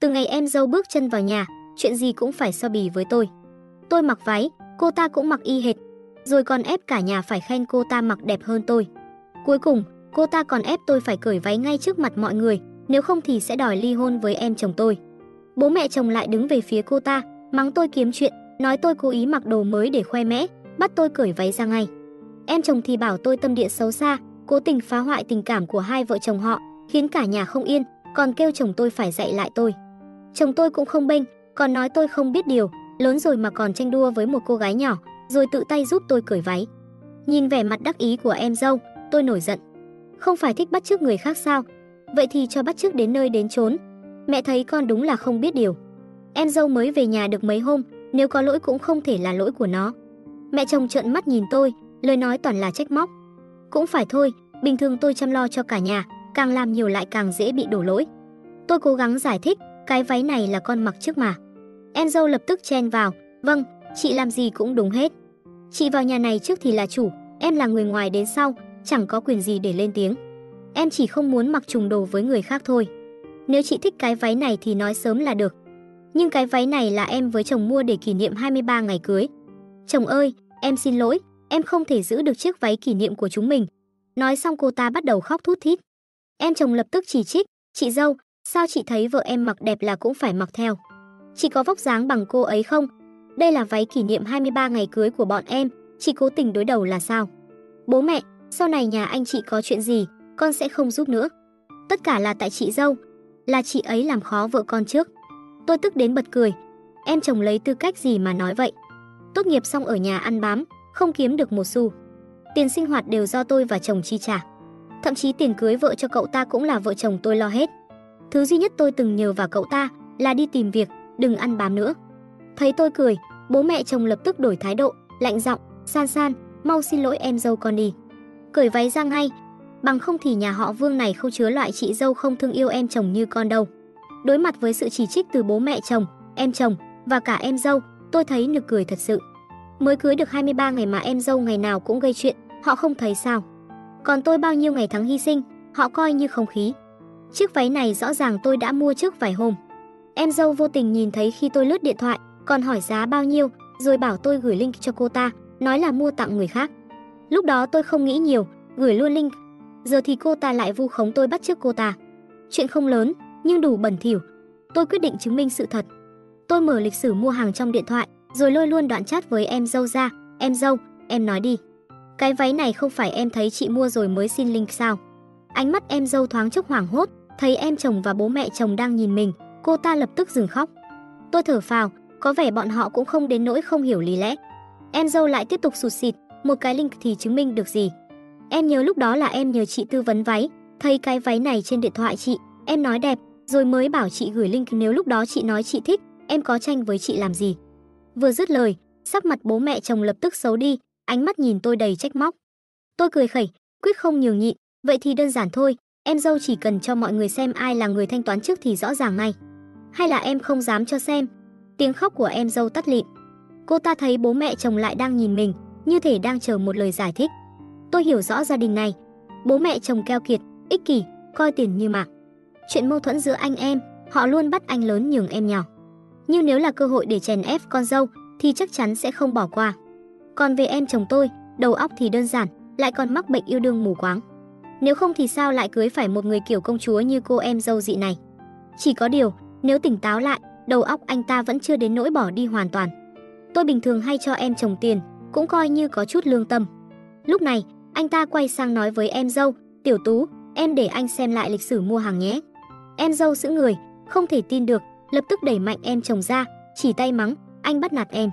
Từ ngày em dâu bước chân vào nhà, chuyện gì cũng phải so bì với tôi. Tôi mặc váy, cô ta cũng mặc y hệt, rồi còn ép cả nhà phải khen cô ta mặc đẹp hơn tôi. Cuối cùng, cô ta còn ép tôi phải cởi váy ngay trước mặt mọi người, nếu không thì sẽ đòi ly hôn với em chồng tôi. Bố mẹ chồng lại đứng về phía cô ta, mắng tôi kiếm chuyện, nói tôi cố ý mặc đồ mới để khoe mẽ, bắt tôi cởi váy ra ngay. Em chồng thì bảo tôi tâm địa xấu xa, cố tình phá hoại tình cảm của hai vợ chồng họ, khiến cả nhà không yên, còn kêu chồng tôi phải dạy lại tôi. Chồng tôi cũng không bênh, còn nói tôi không biết điều, lớn rồi mà còn tranh đua với một cô gái nhỏ, rồi tự tay giúp tôi cởi váy. Nhìn vẻ mặt đắc ý của em dâu, tôi nổi giận. Không phải thích bắt chước người khác sao? Vậy thì cho bắt chước đến nơi đến chốn. Mẹ thấy con đúng là không biết điều. Em dâu mới về nhà được mấy hôm, nếu có lỗi cũng không thể là lỗi của nó. Mẹ chồng trợn mắt nhìn tôi, lời nói toàn là trách móc. Cũng phải thôi, bình thường tôi chăm lo cho cả nhà, càng làm nhiều lại càng dễ bị đổ lỗi. Tôi cố gắng giải thích, cái váy này là con mặc trước mà. Em dâu lập tức chen vào, vâng, chị làm gì cũng đúng hết. Chị vào nhà này trước thì là chủ, em là người ngoài đến sau, chẳng có quyền gì để lên tiếng. Em chỉ không muốn mặc trùng đồ với người khác thôi. Nếu chị thích cái váy này thì nói sớm là được. Nhưng cái váy này là em với chồng mua để kỷ niệm 23 ngày cưới. Chồng ơi, em xin lỗi, em không thể giữ được chiếc váy kỷ niệm của chúng mình. Nói xong cô ta bắt đầu khóc thút thít. Em chồng lập tức chỉ trích, chị dâu, sao chị thấy vợ em mặc đẹp là cũng phải mặc theo. Chị có vóc dáng bằng cô ấy không? Đây là váy kỷ niệm 23 ngày cưới của bọn em, chị cố tình đối đầu là sao? Bố mẹ, sau này nhà anh chị có chuyện gì, con sẽ không giúp nữa. Tất cả là tại chị dâu, là chị ấy làm khó vợ con trước. Tôi tức đến bật cười. Em chồng lấy tư cách gì mà nói vậy? Tốt nghiệp xong ở nhà ăn bám, không kiếm được một xu. Tiền sinh hoạt đều do tôi và chồng chi trả. Thậm chí tiền cưới vợ cho cậu ta cũng là vợ chồng tôi lo hết. Thứ duy nhất tôi từng nhờ vào cậu ta là đi tìm việc, đừng ăn bám nữa. Thấy tôi cười, bố mẹ chồng lập tức đổi thái độ, lạnh giọng, "San San, mau xin lỗi em dâu con đi." Cởi váy ra ngay, bằng không thì nhà họ Vương này không chứa loại chị dâu không thương yêu em chồng như con đâu. Đối mặt với sự chỉ trích từ bố mẹ chồng, em chồng và cả em dâu, tôi thấy nực cười thật sự. Mới cưới được 23 ngày mà em dâu ngày nào cũng gây chuyện, họ không thấy sao? Còn tôi bao nhiêu ngày tháng hy sinh, họ coi như không khí. Chiếc váy này rõ ràng tôi đã mua trước vài hôm. Em dâu vô tình nhìn thấy khi tôi lướt điện thoại, còn hỏi giá bao nhiêu, rồi bảo tôi gửi link cho cô ta, nói là mua tặng người khác. Lúc đó tôi không nghĩ nhiều, gửi luôn link. Giờ thì cô ta lại vu khống tôi bắt trước cô ta. Chuyện không lớn, nhưng đủ bẩn thỉu. Tôi quyết định chứng minh sự thật. Tôi mở lịch sử mua hàng trong điện thoại, rồi lôi luôn đoạn chat với em dâu ra. Em dâu, em nói đi. Cái váy này không phải em thấy chị mua rồi mới xin link sao? Ánh mắt em dâu thoáng chốc hoảng hốt, thấy em chồng và bố mẹ chồng đang nhìn mình, cô ta lập tức dừng khóc. Tôi thở phào, có vẻ bọn họ cũng không đến nỗi không hiểu lý lẽ. Em dâu lại tiếp tục sụt sịt, một cái link thì chứng minh được gì? Em nhớ lúc đó là em nhờ chị tư vấn váy, thấy cái váy này trên điện thoại chị, em nói đẹp, rồi mới bảo chị gửi link nếu lúc đó chị nói chị thích, em có tranh với chị làm gì. Vừa dứt lời, sắc mặt bố mẹ chồng lập tức xấu đi, ánh mắt nhìn tôi đầy trách móc. Tôi cười khẩy, quyết không nhường nhịn, vậy thì đơn giản thôi, em dâu chỉ cần cho mọi người xem ai là người thanh toán trước thì rõ ràng ngay. Hay là em không dám cho xem? Tiếng khóc của em dâu tắt lịm. Cô ta thấy bố mẹ chồng lại đang nhìn mình, như thể đang chờ một lời giải thích. Tôi hiểu rõ gia đình này. Bố mẹ chồng keo kiệt, ích kỷ, coi tiền như mạng. Chuyện mâu thuẫn giữa anh em, họ luôn bắt anh lớn nhường em nhỏ. Nhưng nếu là cơ hội để chèn ép con dâu thì chắc chắn sẽ không bỏ qua. Còn về em chồng tôi, đầu óc thì đơn giản, lại còn mắc bệnh yêu đương mù quáng. Nếu không thì sao lại cưới phải một người kiểu công chúa như cô em dâu dị này? Chỉ có điều, nếu tỉnh táo lại, đầu óc anh ta vẫn chưa đến nỗi bỏ đi hoàn toàn. Tôi bình thường hay cho em chồng tiền, cũng coi như có chút lương tâm. Lúc này, anh ta quay sang nói với em dâu, "Tiểu Tú, em để anh xem lại lịch sử mua hàng nhé." Em dâu giữ người, không thể tin được, lập tức đẩy mạnh em chồng ra, chỉ tay mắng, "Anh bắt nạt em."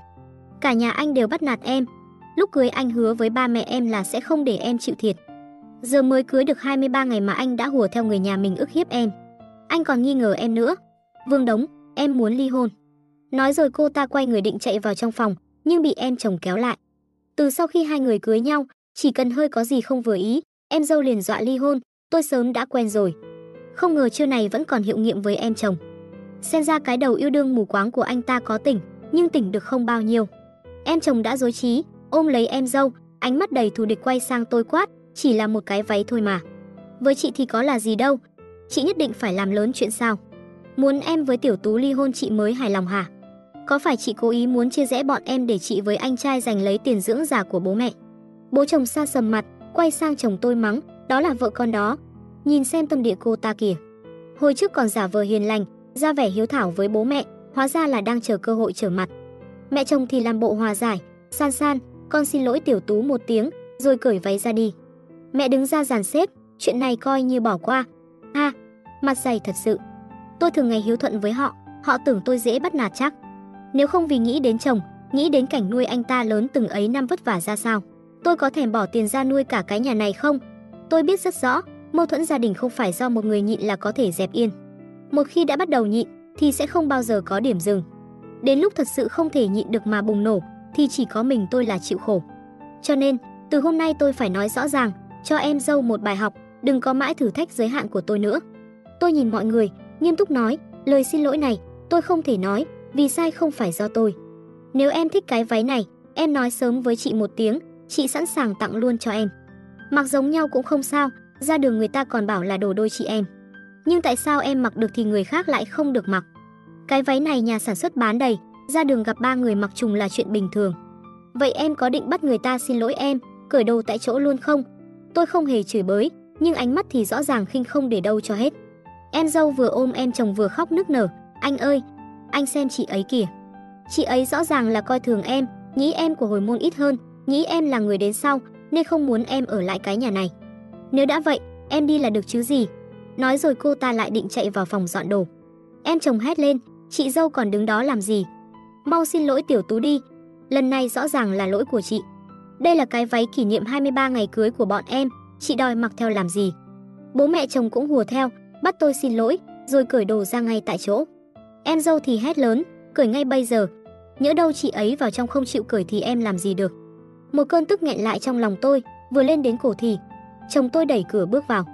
Cả nhà anh đều bắt nạt em. Lúc cưới anh hứa với ba mẹ em là sẽ không để em chịu thiệt. Giờ mới cưới được 23 ngày mà anh đã hùa theo người nhà mình ức hiếp em. Anh còn nghi ngờ em nữa. Vương Đống, em muốn ly hôn. Nói rồi cô ta quay người định chạy vào trong phòng, nhưng bị em chồng kéo lại. Từ sau khi hai người cưới nhau, chỉ cần hơi có gì không vừa ý, em dâu liền dọa ly hôn, tôi sớm đã quen rồi. Không ngờ chưa này vẫn còn hiệu nghiệm với em chồng. Xem ra cái đầu yêu đương mù quáng của anh ta có tỉnh, nhưng tỉnh được không bao nhiêu. Em chồng đã dối trí, ôm lấy em dâu, ánh mắt đầy thù địch quay sang tôi quát, chỉ là một cái váy thôi mà. Với chị thì có là gì đâu, chị nhất định phải làm lớn chuyện sao? Muốn em với tiểu tú ly hôn chị mới hài lòng hả? Có phải chị cố ý muốn chia rẽ bọn em để chị với anh trai giành lấy tiền dưỡng già của bố mẹ? Bố chồng xa sầm mặt, quay sang chồng tôi mắng, đó là vợ con đó. Nhìn xem tâm địa cô ta kìa. Hồi trước còn giả vờ hiền lành, ra vẻ hiếu thảo với bố mẹ, hóa ra là đang chờ cơ hội trở mặt. Mẹ chồng thì làm bộ hòa giải, san san, con xin lỗi tiểu tú một tiếng, rồi cởi váy ra đi. Mẹ đứng ra dàn xếp, chuyện này coi như bỏ qua. Ha, mặt dày thật sự. Tôi thường ngày hiếu thuận với họ, họ tưởng tôi dễ bắt nạt chắc. Nếu không vì nghĩ đến chồng, nghĩ đến cảnh nuôi anh ta lớn từng ấy năm vất vả ra sao, tôi có thèm bỏ tiền ra nuôi cả cái nhà này không? Tôi biết rất rõ, mâu thuẫn gia đình không phải do một người nhịn là có thể dẹp yên. Một khi đã bắt đầu nhịn thì sẽ không bao giờ có điểm dừng. Đến lúc thật sự không thể nhịn được mà bùng nổ thì chỉ có mình tôi là chịu khổ. Cho nên, từ hôm nay tôi phải nói rõ ràng, cho em dâu một bài học, đừng có mãi thử thách giới hạn của tôi nữa. Tôi nhìn mọi người, nghiêm túc nói, lời xin lỗi này, tôi không thể nói, vì sai không phải do tôi. Nếu em thích cái váy này, em nói sớm với chị một tiếng, chị sẵn sàng tặng luôn cho em. Mặc giống nhau cũng không sao, ra đường người ta còn bảo là đồ đôi chị em. Nhưng tại sao em mặc được thì người khác lại không được mặc? Cái váy này nhà sản xuất bán đầy, ra đường gặp ba người mặc trùng là chuyện bình thường. Vậy em có định bắt người ta xin lỗi em, cởi đồ tại chỗ luôn không? Tôi không hề chửi bới, nhưng ánh mắt thì rõ ràng khinh không để đâu cho hết. Em dâu vừa ôm em chồng vừa khóc nức nở, "Anh ơi, anh xem chị ấy kìa. Chị ấy rõ ràng là coi thường em, nghĩ em của hồi môn ít hơn, nghĩ em là người đến sau nên không muốn em ở lại cái nhà này. Nếu đã vậy, em đi là được chứ gì?" Nói rồi cô ta lại định chạy vào phòng dọn đồ. Em chồng hét lên, "Chị dâu còn đứng đó làm gì? Mau xin lỗi tiểu Tú đi, lần này rõ ràng là lỗi của chị." Đây là cái váy kỷ niệm 23 ngày cưới của bọn em, chị đòi mặc theo làm gì? Bố mẹ chồng cũng hùa theo, bắt tôi xin lỗi, rồi cởi đồ ra ngay tại chỗ. Em dâu thì hét lớn, cởi ngay bây giờ. Nhỡ đâu chị ấy vào trong không chịu cởi thì em làm gì được. Một cơn tức nghẹn lại trong lòng tôi, vừa lên đến cổ thì chồng tôi đẩy cửa bước vào.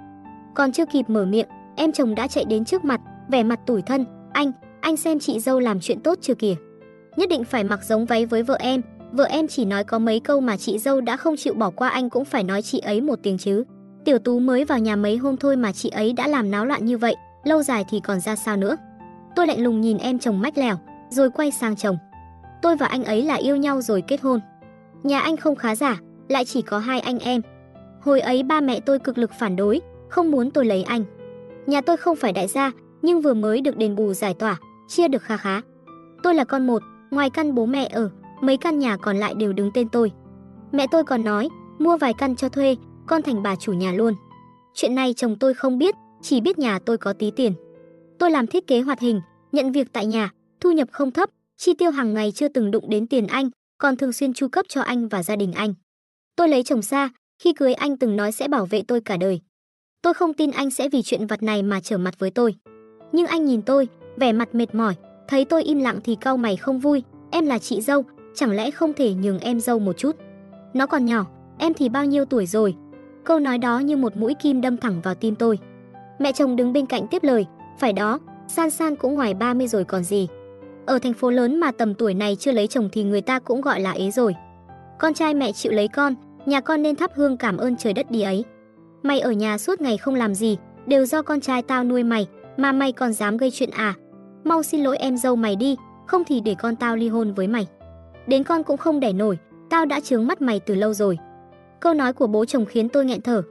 Còn chưa kịp mở miệng, em chồng đã chạy đến trước mặt, vẻ mặt tủi thân, "Anh, anh xem chị dâu làm chuyện tốt chưa kìa. Nhất định phải mặc giống váy với vợ em, Vợ em chỉ nói có mấy câu mà chị dâu đã không chịu bỏ qua anh cũng phải nói chị ấy một tiếng chứ. Tiểu Tú mới vào nhà mấy hôm thôi mà chị ấy đã làm náo loạn như vậy, lâu dài thì còn ra sao nữa. Tôi lạnh lùng nhìn em chồng mách lèo, rồi quay sang chồng. Tôi và anh ấy là yêu nhau rồi kết hôn. Nhà anh không khá giả, lại chỉ có hai anh em. Hồi ấy ba mẹ tôi cực lực phản đối, không muốn tôi lấy anh. Nhà tôi không phải đại gia, nhưng vừa mới được đền bù giải tỏa, chia được kha khá. Tôi là con một, ngoài căn bố mẹ ở, mấy căn nhà còn lại đều đứng tên tôi. Mẹ tôi còn nói, mua vài căn cho thuê, con thành bà chủ nhà luôn. Chuyện này chồng tôi không biết, chỉ biết nhà tôi có tí tiền. Tôi làm thiết kế hoạt hình, nhận việc tại nhà, thu nhập không thấp, chi tiêu hàng ngày chưa từng đụng đến tiền anh, còn thường xuyên chu cấp cho anh và gia đình anh. Tôi lấy chồng xa, khi cưới anh từng nói sẽ bảo vệ tôi cả đời. Tôi không tin anh sẽ vì chuyện vật này mà trở mặt với tôi. Nhưng anh nhìn tôi, vẻ mặt mệt mỏi, thấy tôi im lặng thì cau mày không vui, em là chị dâu, chẳng lẽ không thể nhường em dâu một chút? Nó còn nhỏ, em thì bao nhiêu tuổi rồi? Câu nói đó như một mũi kim đâm thẳng vào tim tôi. Mẹ chồng đứng bên cạnh tiếp lời, phải đó, San San cũng ngoài 30 rồi còn gì. Ở thành phố lớn mà tầm tuổi này chưa lấy chồng thì người ta cũng gọi là ế rồi. Con trai mẹ chịu lấy con, nhà con nên thắp hương cảm ơn trời đất đi ấy. Mày ở nhà suốt ngày không làm gì, đều do con trai tao nuôi mày, mà mày còn dám gây chuyện à? Mau xin lỗi em dâu mày đi, không thì để con tao ly hôn với mày đến con cũng không đẻ nổi, tao đã trướng mắt mày từ lâu rồi. Câu nói của bố chồng khiến tôi nghẹn thở.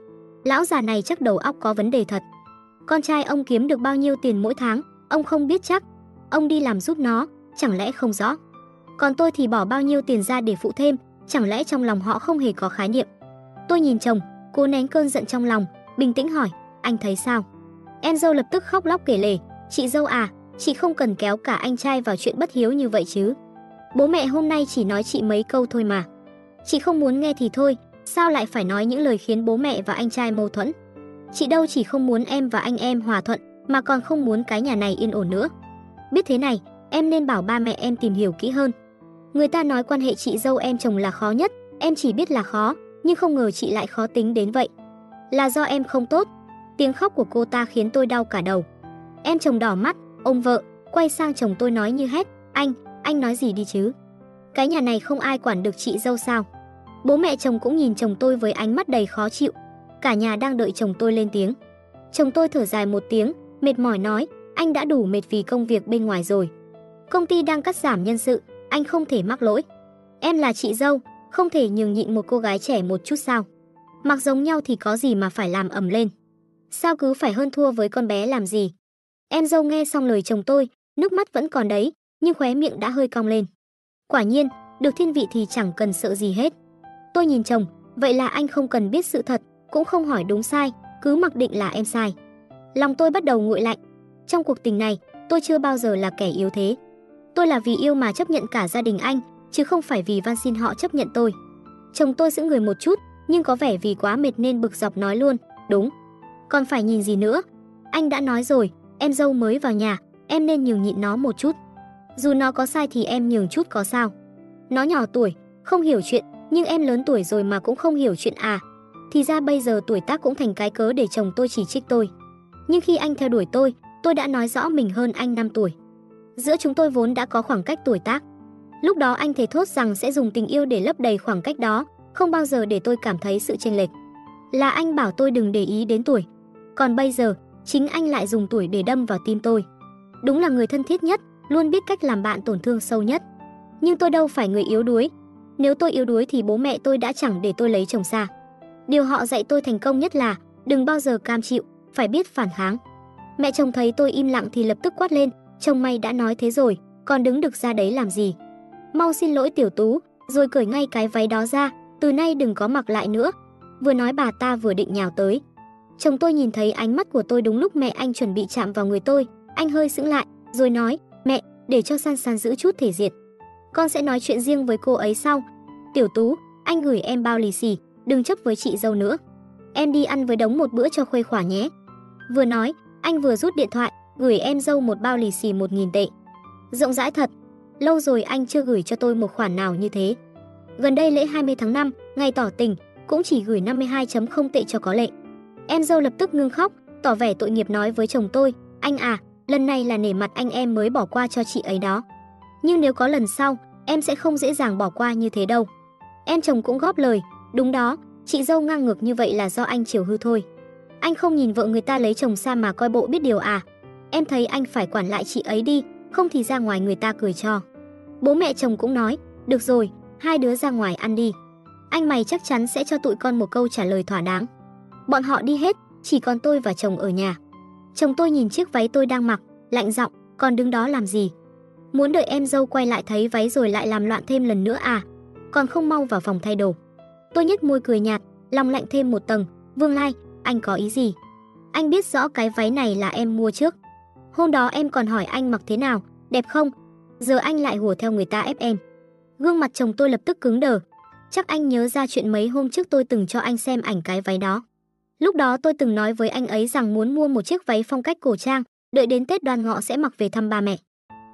Lão già này chắc đầu óc có vấn đề thật. Con trai ông kiếm được bao nhiêu tiền mỗi tháng, ông không biết chắc. Ông đi làm giúp nó, chẳng lẽ không rõ. Còn tôi thì bỏ bao nhiêu tiền ra để phụ thêm, chẳng lẽ trong lòng họ không hề có khái niệm. Tôi nhìn chồng, cố nén cơn giận trong lòng, bình tĩnh hỏi, anh thấy sao? Em dâu lập tức khóc lóc kể lể, chị dâu à, chị không cần kéo cả anh trai vào chuyện bất hiếu như vậy chứ. Bố mẹ hôm nay chỉ nói chị mấy câu thôi mà. Chị không muốn nghe thì thôi, sao lại phải nói những lời khiến bố mẹ và anh trai mâu thuẫn? Chị đâu chỉ không muốn em và anh em hòa thuận, mà còn không muốn cái nhà này yên ổn nữa. Biết thế này, em nên bảo ba mẹ em tìm hiểu kỹ hơn. Người ta nói quan hệ chị dâu em chồng là khó nhất, em chỉ biết là khó, nhưng không ngờ chị lại khó tính đến vậy. Là do em không tốt. Tiếng khóc của cô ta khiến tôi đau cả đầu. Em chồng đỏ mắt, ôm vợ, quay sang chồng tôi nói như hét, anh, anh nói gì đi chứ? Cái nhà này không ai quản được chị dâu sao? Bố mẹ chồng cũng nhìn chồng tôi với ánh mắt đầy khó chịu. Cả nhà đang đợi chồng tôi lên tiếng. Chồng tôi thở dài một tiếng, mệt mỏi nói, anh đã đủ mệt vì công việc bên ngoài rồi. Công ty đang cắt giảm nhân sự, anh không thể mắc lỗi. Em là chị dâu, không thể nhường nhịn một cô gái trẻ một chút sao? Mặc giống nhau thì có gì mà phải làm ầm lên. Sao cứ phải hơn thua với con bé làm gì? Em dâu nghe xong lời chồng tôi, nước mắt vẫn còn đấy, nhưng khóe miệng đã hơi cong lên. Quả nhiên, được thiên vị thì chẳng cần sợ gì hết. Tôi nhìn chồng, vậy là anh không cần biết sự thật, cũng không hỏi đúng sai, cứ mặc định là em sai. Lòng tôi bắt đầu nguội lạnh. Trong cuộc tình này, tôi chưa bao giờ là kẻ yếu thế. Tôi là vì yêu mà chấp nhận cả gia đình anh, chứ không phải vì van xin họ chấp nhận tôi. Chồng tôi giữ người một chút, nhưng có vẻ vì quá mệt nên bực dọc nói luôn, đúng. Còn phải nhìn gì nữa? Anh đã nói rồi, em dâu mới vào nhà, em nên nhường nhịn nó một chút. Dù nó có sai thì em nhường chút có sao. Nó nhỏ tuổi, không hiểu chuyện, nhưng em lớn tuổi rồi mà cũng không hiểu chuyện à. Thì ra bây giờ tuổi tác cũng thành cái cớ để chồng tôi chỉ trích tôi. Nhưng khi anh theo đuổi tôi, tôi đã nói rõ mình hơn anh 5 tuổi. Giữa chúng tôi vốn đã có khoảng cách tuổi tác. Lúc đó anh thề thốt rằng sẽ dùng tình yêu để lấp đầy khoảng cách đó, không bao giờ để tôi cảm thấy sự chênh lệch. Là anh bảo tôi đừng để ý đến tuổi. Còn bây giờ, chính anh lại dùng tuổi để đâm vào tim tôi. Đúng là người thân thiết nhất, luôn biết cách làm bạn tổn thương sâu nhất. Nhưng tôi đâu phải người yếu đuối. Nếu tôi yếu đuối thì bố mẹ tôi đã chẳng để tôi lấy chồng xa. Điều họ dạy tôi thành công nhất là đừng bao giờ cam chịu, phải biết phản kháng. Mẹ chồng thấy tôi im lặng thì lập tức quát lên, chồng mày đã nói thế rồi, còn đứng được ra đấy làm gì? Mau xin lỗi tiểu tú, rồi cởi ngay cái váy đó ra, từ nay đừng có mặc lại nữa. Vừa nói bà ta vừa định nhào tới. Chồng tôi nhìn thấy ánh mắt của tôi đúng lúc mẹ anh chuẩn bị chạm vào người tôi, anh hơi sững lại, rồi nói, để cho san san giữ chút thể diện. Con sẽ nói chuyện riêng với cô ấy sau. Tiểu tú, anh gửi em bao lì xì, đừng chấp với chị dâu nữa. Em đi ăn với đống một bữa cho khuây khỏa nhé. Vừa nói, anh vừa rút điện thoại, gửi em dâu một bao lì xì 1.000 tệ. Rộng rãi thật, lâu rồi anh chưa gửi cho tôi một khoản nào như thế. Gần đây lễ 20 tháng 5, ngày tỏ tình, cũng chỉ gửi 52.0 tệ cho có lệ. Em dâu lập tức ngưng khóc, tỏ vẻ tội nghiệp nói với chồng tôi, anh à, lần này là nể mặt anh em mới bỏ qua cho chị ấy đó. Nhưng nếu có lần sau, em sẽ không dễ dàng bỏ qua như thế đâu. Em chồng cũng góp lời, đúng đó, chị dâu ngang ngược như vậy là do anh chiều hư thôi. Anh không nhìn vợ người ta lấy chồng xa mà coi bộ biết điều à. Em thấy anh phải quản lại chị ấy đi, không thì ra ngoài người ta cười cho. Bố mẹ chồng cũng nói, được rồi, hai đứa ra ngoài ăn đi. Anh mày chắc chắn sẽ cho tụi con một câu trả lời thỏa đáng. Bọn họ đi hết, chỉ còn tôi và chồng ở nhà. Chồng tôi nhìn chiếc váy tôi đang mặc, lạnh giọng, còn đứng đó làm gì? Muốn đợi em dâu quay lại thấy váy rồi lại làm loạn thêm lần nữa à? Còn không mau vào phòng thay đồ. Tôi nhếch môi cười nhạt, lòng lạnh thêm một tầng. Vương Lai, anh có ý gì? Anh biết rõ cái váy này là em mua trước. Hôm đó em còn hỏi anh mặc thế nào, đẹp không? Giờ anh lại hùa theo người ta ép em. Gương mặt chồng tôi lập tức cứng đờ. Chắc anh nhớ ra chuyện mấy hôm trước tôi từng cho anh xem ảnh cái váy đó. Lúc đó tôi từng nói với anh ấy rằng muốn mua một chiếc váy phong cách cổ trang, đợi đến Tết đoan ngọ sẽ mặc về thăm ba mẹ.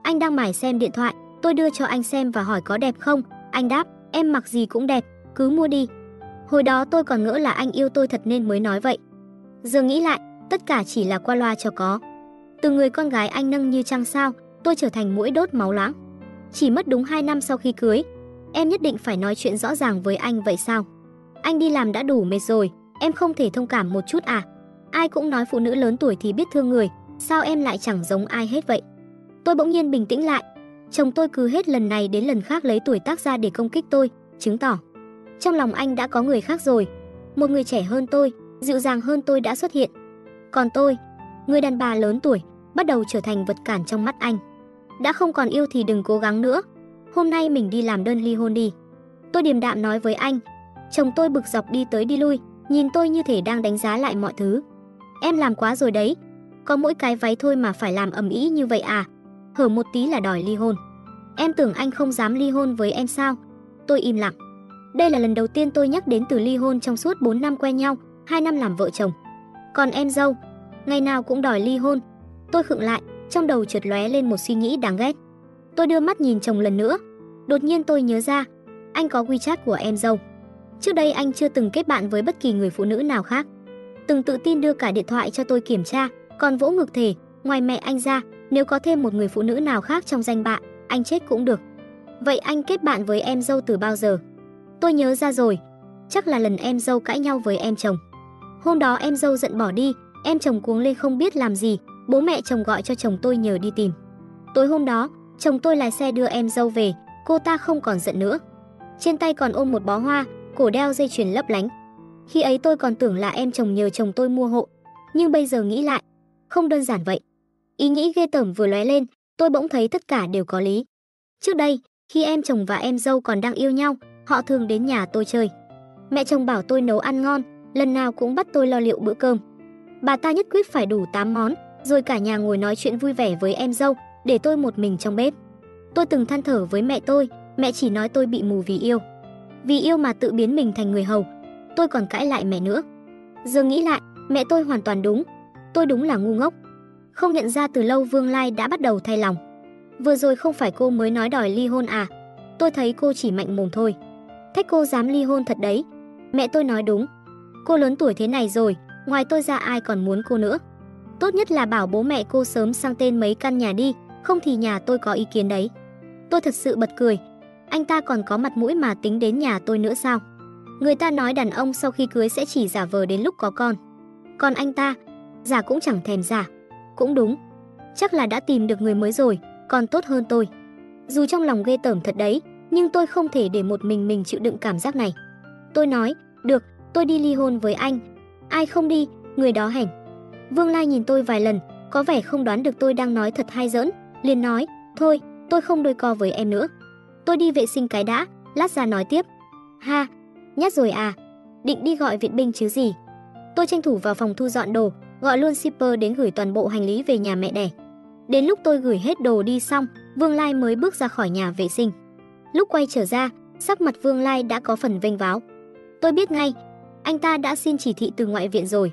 Anh đang mải xem điện thoại, tôi đưa cho anh xem và hỏi có đẹp không. Anh đáp, em mặc gì cũng đẹp, cứ mua đi. Hồi đó tôi còn ngỡ là anh yêu tôi thật nên mới nói vậy. Giờ nghĩ lại, tất cả chỉ là qua loa cho có. Từ người con gái anh nâng như trăng sao, tôi trở thành mũi đốt máu loãng. Chỉ mất đúng 2 năm sau khi cưới, em nhất định phải nói chuyện rõ ràng với anh vậy sao? Anh đi làm đã đủ mệt rồi, em không thể thông cảm một chút à? Ai cũng nói phụ nữ lớn tuổi thì biết thương người, sao em lại chẳng giống ai hết vậy? Tôi bỗng nhiên bình tĩnh lại. Chồng tôi cứ hết lần này đến lần khác lấy tuổi tác ra để công kích tôi, chứng tỏ trong lòng anh đã có người khác rồi. Một người trẻ hơn tôi, dịu dàng hơn tôi đã xuất hiện. Còn tôi, người đàn bà lớn tuổi, bắt đầu trở thành vật cản trong mắt anh. Đã không còn yêu thì đừng cố gắng nữa. Hôm nay mình đi làm đơn ly hôn đi. Tôi điềm đạm nói với anh. Chồng tôi bực dọc đi tới đi lui, nhìn tôi như thể đang đánh giá lại mọi thứ. Em làm quá rồi đấy. Có mỗi cái váy thôi mà phải làm ầm ĩ như vậy à? Hở một tí là đòi ly hôn. Em tưởng anh không dám ly hôn với em sao? Tôi im lặng. Đây là lần đầu tiên tôi nhắc đến từ ly hôn trong suốt 4 năm quen nhau, 2 năm làm vợ chồng. Còn em dâu, ngày nào cũng đòi ly hôn. Tôi khựng lại, trong đầu chợt lóe lên một suy nghĩ đáng ghét. Tôi đưa mắt nhìn chồng lần nữa, đột nhiên tôi nhớ ra, anh có WeChat của em dâu. Trước đây anh chưa từng kết bạn với bất kỳ người phụ nữ nào khác. Từng tự tin đưa cả điện thoại cho tôi kiểm tra, còn vỗ ngực thể, ngoài mẹ anh ra, nếu có thêm một người phụ nữ nào khác trong danh bạ, anh chết cũng được. Vậy anh kết bạn với em dâu từ bao giờ? Tôi nhớ ra rồi, chắc là lần em dâu cãi nhau với em chồng. Hôm đó em dâu giận bỏ đi, em chồng cuống lên không biết làm gì, bố mẹ chồng gọi cho chồng tôi nhờ đi tìm. Tối hôm đó, chồng tôi lái xe đưa em dâu về, cô ta không còn giận nữa. Trên tay còn ôm một bó hoa, cổ đeo dây chuyền lấp lánh. Khi ấy tôi còn tưởng là em chồng nhờ chồng tôi mua hộ, nhưng bây giờ nghĩ lại, không đơn giản vậy. Ý nghĩ ghê tởm vừa lóe lên, tôi bỗng thấy tất cả đều có lý. Trước đây, khi em chồng và em dâu còn đang yêu nhau, họ thường đến nhà tôi chơi. Mẹ chồng bảo tôi nấu ăn ngon, lần nào cũng bắt tôi lo liệu bữa cơm. Bà ta nhất quyết phải đủ 8 món, rồi cả nhà ngồi nói chuyện vui vẻ với em dâu, để tôi một mình trong bếp. Tôi từng than thở với mẹ tôi, mẹ chỉ nói tôi bị mù vì yêu. Vì yêu mà tự biến mình thành người hầu. Tôi còn cãi lại mẹ nữa. Giờ nghĩ lại, mẹ tôi hoàn toàn đúng. Tôi đúng là ngu ngốc. Không nhận ra từ lâu Vương Lai đã bắt đầu thay lòng. Vừa rồi không phải cô mới nói đòi ly hôn à? Tôi thấy cô chỉ mạnh mồm thôi. Thách cô dám ly hôn thật đấy. Mẹ tôi nói đúng. Cô lớn tuổi thế này rồi, ngoài tôi ra ai còn muốn cô nữa. Tốt nhất là bảo bố mẹ cô sớm sang tên mấy căn nhà đi, không thì nhà tôi có ý kiến đấy. Tôi thật sự bật cười. Anh ta còn có mặt mũi mà tính đến nhà tôi nữa sao? Người ta nói đàn ông sau khi cưới sẽ chỉ giả vờ đến lúc có con. Còn anh ta, giả cũng chẳng thèm giả. Cũng đúng. Chắc là đã tìm được người mới rồi, còn tốt hơn tôi. Dù trong lòng ghê tởm thật đấy, nhưng tôi không thể để một mình mình chịu đựng cảm giác này. Tôi nói, được, tôi đi ly hôn với anh. Ai không đi, người đó hành. Vương Lai nhìn tôi vài lần, có vẻ không đoán được tôi đang nói thật hay giỡn, liền nói, thôi, tôi không đôi co với em nữa. Tôi đi vệ sinh cái đã, lát ra nói tiếp. Ha, nhát rồi à, định đi gọi viện binh chứ gì. Tôi tranh thủ vào phòng thu dọn đồ, gọi luôn shipper đến gửi toàn bộ hành lý về nhà mẹ đẻ. Đến lúc tôi gửi hết đồ đi xong, Vương Lai mới bước ra khỏi nhà vệ sinh. Lúc quay trở ra, sắc mặt Vương Lai đã có phần vênh váo. Tôi biết ngay, anh ta đã xin chỉ thị từ ngoại viện rồi.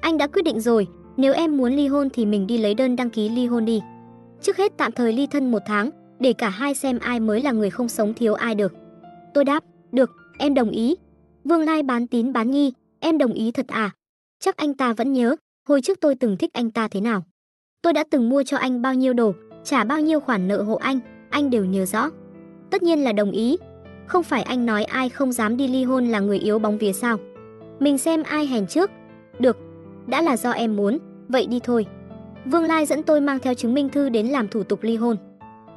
Anh đã quyết định rồi, nếu em muốn ly hôn thì mình đi lấy đơn đăng ký ly hôn đi. Trước hết tạm thời ly thân một tháng, để cả hai xem ai mới là người không sống thiếu ai được. Tôi đáp, được, em đồng ý. Vương Lai bán tín bán nghi, em đồng ý thật à? Chắc anh ta vẫn nhớ, hồi trước tôi từng thích anh ta thế nào. Tôi đã từng mua cho anh bao nhiêu đồ, trả bao nhiêu khoản nợ hộ anh, anh đều nhớ rõ. Tất nhiên là đồng ý. Không phải anh nói ai không dám đi ly hôn là người yếu bóng vía sao? Mình xem ai hèn trước. Được, đã là do em muốn, vậy đi thôi. Vương Lai dẫn tôi mang theo chứng minh thư đến làm thủ tục ly hôn.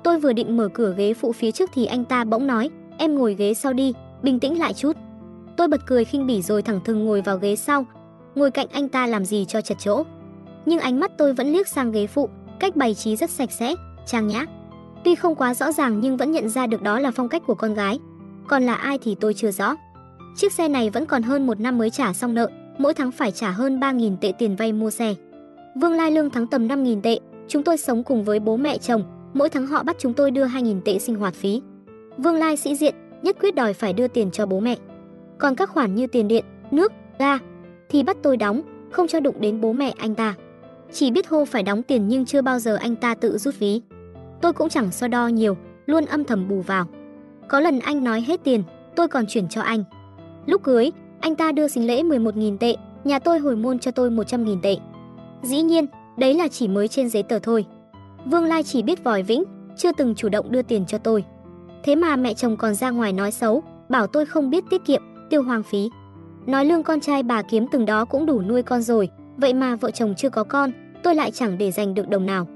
Tôi vừa định mở cửa ghế phụ phía trước thì anh ta bỗng nói, em ngồi ghế sau đi, bình tĩnh lại chút. Tôi bật cười khinh bỉ rồi thẳng thừng ngồi vào ghế sau, ngồi cạnh anh ta làm gì cho chật chỗ. Nhưng ánh mắt tôi vẫn liếc sang ghế phụ, cách bày trí rất sạch sẽ, trang nhã. Tuy không quá rõ ràng nhưng vẫn nhận ra được đó là phong cách của con gái. Còn là ai thì tôi chưa rõ. Chiếc xe này vẫn còn hơn một năm mới trả xong nợ, mỗi tháng phải trả hơn 3.000 tệ tiền vay mua xe. Vương Lai lương tháng tầm 5.000 tệ, chúng tôi sống cùng với bố mẹ chồng, mỗi tháng họ bắt chúng tôi đưa 2.000 tệ sinh hoạt phí. Vương Lai sĩ diện, nhất quyết đòi phải đưa tiền cho bố mẹ. Còn các khoản như tiền điện, nước, ga thì bắt tôi đóng, không cho đụng đến bố mẹ anh ta. Chỉ biết hô phải đóng tiền nhưng chưa bao giờ anh ta tự rút phí. Tôi cũng chẳng so đo nhiều, luôn âm thầm bù vào. Có lần anh nói hết tiền, tôi còn chuyển cho anh. Lúc cưới, anh ta đưa sinh lễ 11.000 tệ, nhà tôi hồi môn cho tôi 100.000 tệ. Dĩ nhiên, đấy là chỉ mới trên giấy tờ thôi. Vương Lai chỉ biết vòi vĩnh, chưa từng chủ động đưa tiền cho tôi. Thế mà mẹ chồng còn ra ngoài nói xấu, bảo tôi không biết tiết kiệm, tiêu hoang phí. Nói lương con trai bà kiếm từng đó cũng đủ nuôi con rồi, vậy mà vợ chồng chưa có con, tôi lại chẳng để dành được đồng nào.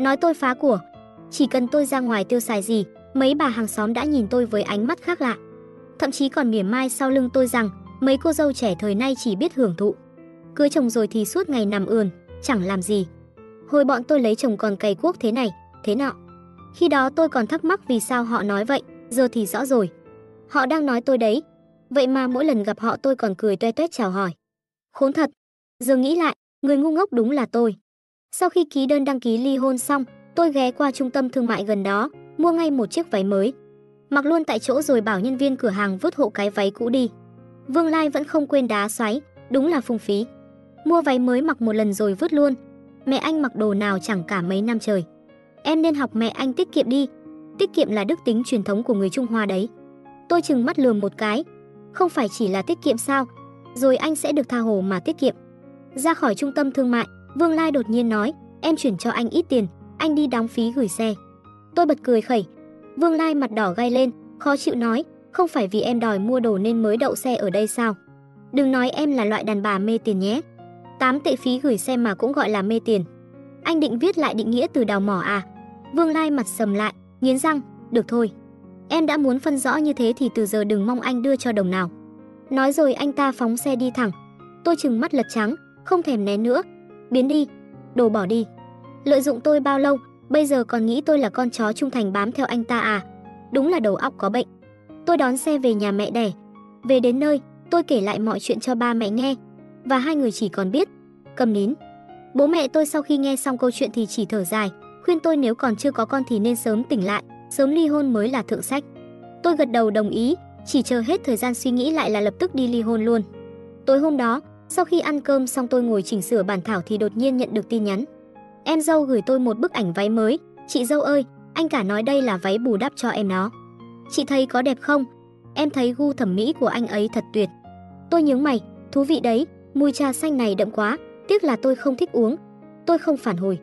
Nói tôi phá của, chỉ cần tôi ra ngoài tiêu xài gì, mấy bà hàng xóm đã nhìn tôi với ánh mắt khác lạ. Thậm chí còn mỉa mai sau lưng tôi rằng mấy cô dâu trẻ thời nay chỉ biết hưởng thụ. Cưới chồng rồi thì suốt ngày nằm ườn, chẳng làm gì. Hồi bọn tôi lấy chồng còn cày cuốc thế này, thế nọ. Khi đó tôi còn thắc mắc vì sao họ nói vậy, giờ thì rõ rồi. Họ đang nói tôi đấy. Vậy mà mỗi lần gặp họ tôi còn cười toe toét chào hỏi. Khốn thật. Giờ nghĩ lại, người ngu ngốc đúng là tôi. Sau khi ký đơn đăng ký ly hôn xong, tôi ghé qua trung tâm thương mại gần đó, mua ngay một chiếc váy mới. Mặc luôn tại chỗ rồi bảo nhân viên cửa hàng vứt hộ cái váy cũ đi. Vương Lai vẫn không quên đá xoáy, đúng là phung phí. Mua váy mới mặc một lần rồi vứt luôn. Mẹ anh mặc đồ nào chẳng cả mấy năm trời. Em nên học mẹ anh tiết kiệm đi. Tiết kiệm là đức tính truyền thống của người Trung Hoa đấy. Tôi chừng mắt lườm một cái. Không phải chỉ là tiết kiệm sao? Rồi anh sẽ được tha hồ mà tiết kiệm. Ra khỏi trung tâm thương mại, Vương Lai đột nhiên nói, em chuyển cho anh ít tiền, anh đi đóng phí gửi xe. Tôi bật cười khẩy. Vương Lai mặt đỏ gai lên, khó chịu nói, không phải vì em đòi mua đồ nên mới đậu xe ở đây sao? Đừng nói em là loại đàn bà mê tiền nhé. 8 tệ phí gửi xe mà cũng gọi là mê tiền. Anh định viết lại định nghĩa từ đào mỏ à? Vương Lai mặt sầm lại, nghiến răng, được thôi. Em đã muốn phân rõ như thế thì từ giờ đừng mong anh đưa cho đồng nào. Nói rồi anh ta phóng xe đi thẳng. Tôi chừng mắt lật trắng, không thèm né nữa. Biến đi, đồ bỏ đi. Lợi dụng tôi bao lâu, bây giờ còn nghĩ tôi là con chó trung thành bám theo anh ta à? Đúng là đầu óc có bệnh. Tôi đón xe về nhà mẹ đẻ. Về đến nơi, tôi kể lại mọi chuyện cho ba mẹ nghe. Và hai người chỉ còn biết, cầm nín. Bố mẹ tôi sau khi nghe xong câu chuyện thì chỉ thở dài, khuyên tôi nếu còn chưa có con thì nên sớm tỉnh lại, sớm ly hôn mới là thượng sách. Tôi gật đầu đồng ý, chỉ chờ hết thời gian suy nghĩ lại là lập tức đi ly hôn luôn. Tối hôm đó, sau khi ăn cơm xong tôi ngồi chỉnh sửa bản thảo thì đột nhiên nhận được tin nhắn. Em dâu gửi tôi một bức ảnh váy mới, chị dâu ơi, anh cả nói đây là váy bù đắp cho em nó. Chị thấy có đẹp không? Em thấy gu thẩm mỹ của anh ấy thật tuyệt. Tôi nhướng mày, thú vị đấy, mùi trà xanh này đậm quá, tiếc là tôi không thích uống. Tôi không phản hồi.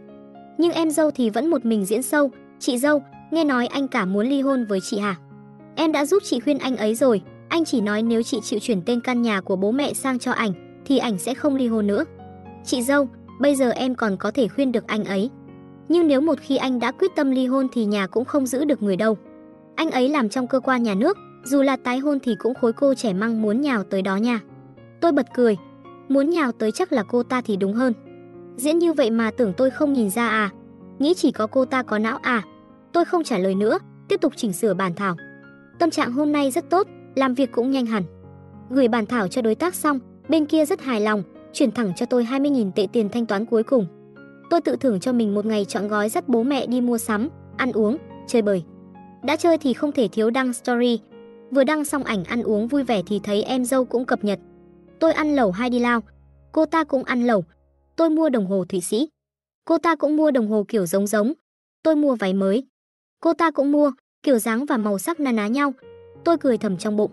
Nhưng em dâu thì vẫn một mình diễn sâu, chị dâu, nghe nói anh cả muốn ly hôn với chị hả? Em đã giúp chị khuyên anh ấy rồi, anh chỉ nói nếu chị chịu chuyển tên căn nhà của bố mẹ sang cho ảnh thì ảnh sẽ không ly hôn nữa. Chị dâu, bây giờ em còn có thể khuyên được anh ấy. Nhưng nếu một khi anh đã quyết tâm ly hôn thì nhà cũng không giữ được người đâu. Anh ấy làm trong cơ quan nhà nước, dù là tái hôn thì cũng khối cô trẻ măng muốn nhào tới đó nha. Tôi bật cười, muốn nhào tới chắc là cô ta thì đúng hơn. Diễn như vậy mà tưởng tôi không nhìn ra à? Nghĩ chỉ có cô ta có não à? Tôi không trả lời nữa, tiếp tục chỉnh sửa bản thảo. Tâm trạng hôm nay rất tốt, làm việc cũng nhanh hẳn. Gửi bản thảo cho đối tác xong, bên kia rất hài lòng, chuyển thẳng cho tôi 20.000 tệ tiền thanh toán cuối cùng. Tôi tự thưởng cho mình một ngày chọn gói dắt bố mẹ đi mua sắm, ăn uống, chơi bời. Đã chơi thì không thể thiếu đăng story. Vừa đăng xong ảnh ăn uống vui vẻ thì thấy em dâu cũng cập nhật. Tôi ăn lẩu hay đi lao. Cô ta cũng ăn lẩu. Tôi mua đồng hồ Thụy Sĩ. Cô ta cũng mua đồng hồ kiểu giống giống. Tôi mua váy mới. Cô ta cũng mua, kiểu dáng và màu sắc na ná nhau. Tôi cười thầm trong bụng.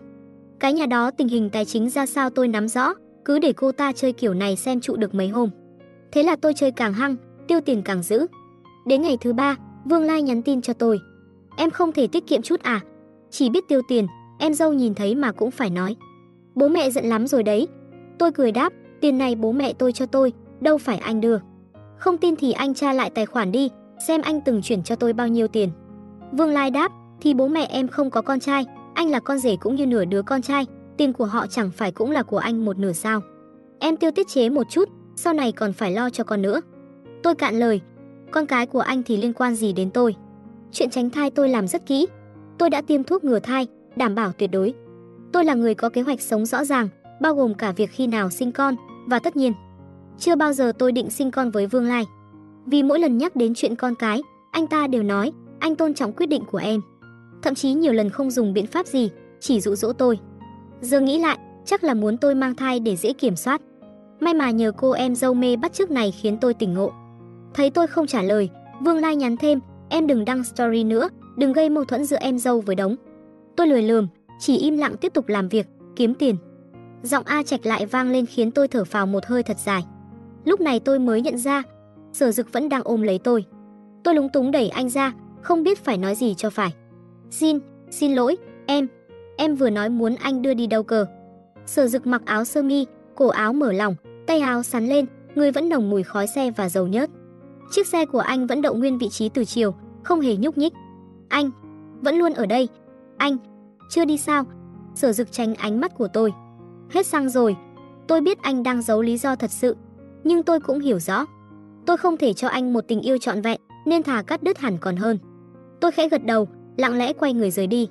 Cái nhà đó tình hình tài chính ra sao tôi nắm rõ, cứ để cô ta chơi kiểu này xem trụ được mấy hôm. Thế là tôi chơi càng hăng, tiêu tiền càng dữ. Đến ngày thứ ba, Vương Lai nhắn tin cho tôi. Em không thể tiết kiệm chút à? Chỉ biết tiêu tiền, em dâu nhìn thấy mà cũng phải nói. Bố mẹ giận lắm rồi đấy. Tôi cười đáp, tiền này bố mẹ tôi cho tôi, đâu phải anh đưa. Không tin thì anh tra lại tài khoản đi, xem anh từng chuyển cho tôi bao nhiêu tiền. Vương Lai đáp, thì bố mẹ em không có con trai, anh là con rể cũng như nửa đứa con trai, tiền của họ chẳng phải cũng là của anh một nửa sao? Em tiêu tiết chế một chút, sau này còn phải lo cho con nữa. Tôi cạn lời, con cái của anh thì liên quan gì đến tôi? Chuyện tránh thai tôi làm rất kỹ. Tôi đã tiêm thuốc ngừa thai, đảm bảo tuyệt đối. Tôi là người có kế hoạch sống rõ ràng, bao gồm cả việc khi nào sinh con và tất nhiên, chưa bao giờ tôi định sinh con với Vương Lai. Vì mỗi lần nhắc đến chuyện con cái, anh ta đều nói, anh tôn trọng quyết định của em. Thậm chí nhiều lần không dùng biện pháp gì, chỉ dụ dỗ tôi. Giờ nghĩ lại, chắc là muốn tôi mang thai để dễ kiểm soát. May mà nhờ cô em dâu mê bắt chước này khiến tôi tỉnh ngộ. Thấy tôi không trả lời, Vương Lai nhắn thêm, em đừng đăng story nữa, đừng gây mâu thuẫn giữa em dâu với đống. Tôi lười lườm, chỉ im lặng tiếp tục làm việc, kiếm tiền. Giọng A Trạch lại vang lên khiến tôi thở phào một hơi thật dài. Lúc này tôi mới nhận ra, Sở Dực vẫn đang ôm lấy tôi. Tôi lúng túng đẩy anh ra, không biết phải nói gì cho phải. Xin, xin lỗi, em, em vừa nói muốn anh đưa đi đâu cơ. Sở Dực mặc áo sơ mi, cổ áo mở lỏng, tay áo sắn lên, người vẫn nồng mùi khói xe và dầu nhớt. Chiếc xe của anh vẫn đậu nguyên vị trí từ chiều, không hề nhúc nhích. Anh, vẫn luôn ở đây. Anh, chưa đi sao? Sở Dực tránh ánh mắt của tôi. Hết xăng rồi. Tôi biết anh đang giấu lý do thật sự, nhưng tôi cũng hiểu rõ. Tôi không thể cho anh một tình yêu trọn vẹn, nên thà cắt đứt hẳn còn hơn. Tôi khẽ gật đầu, lặng lẽ quay người rời đi.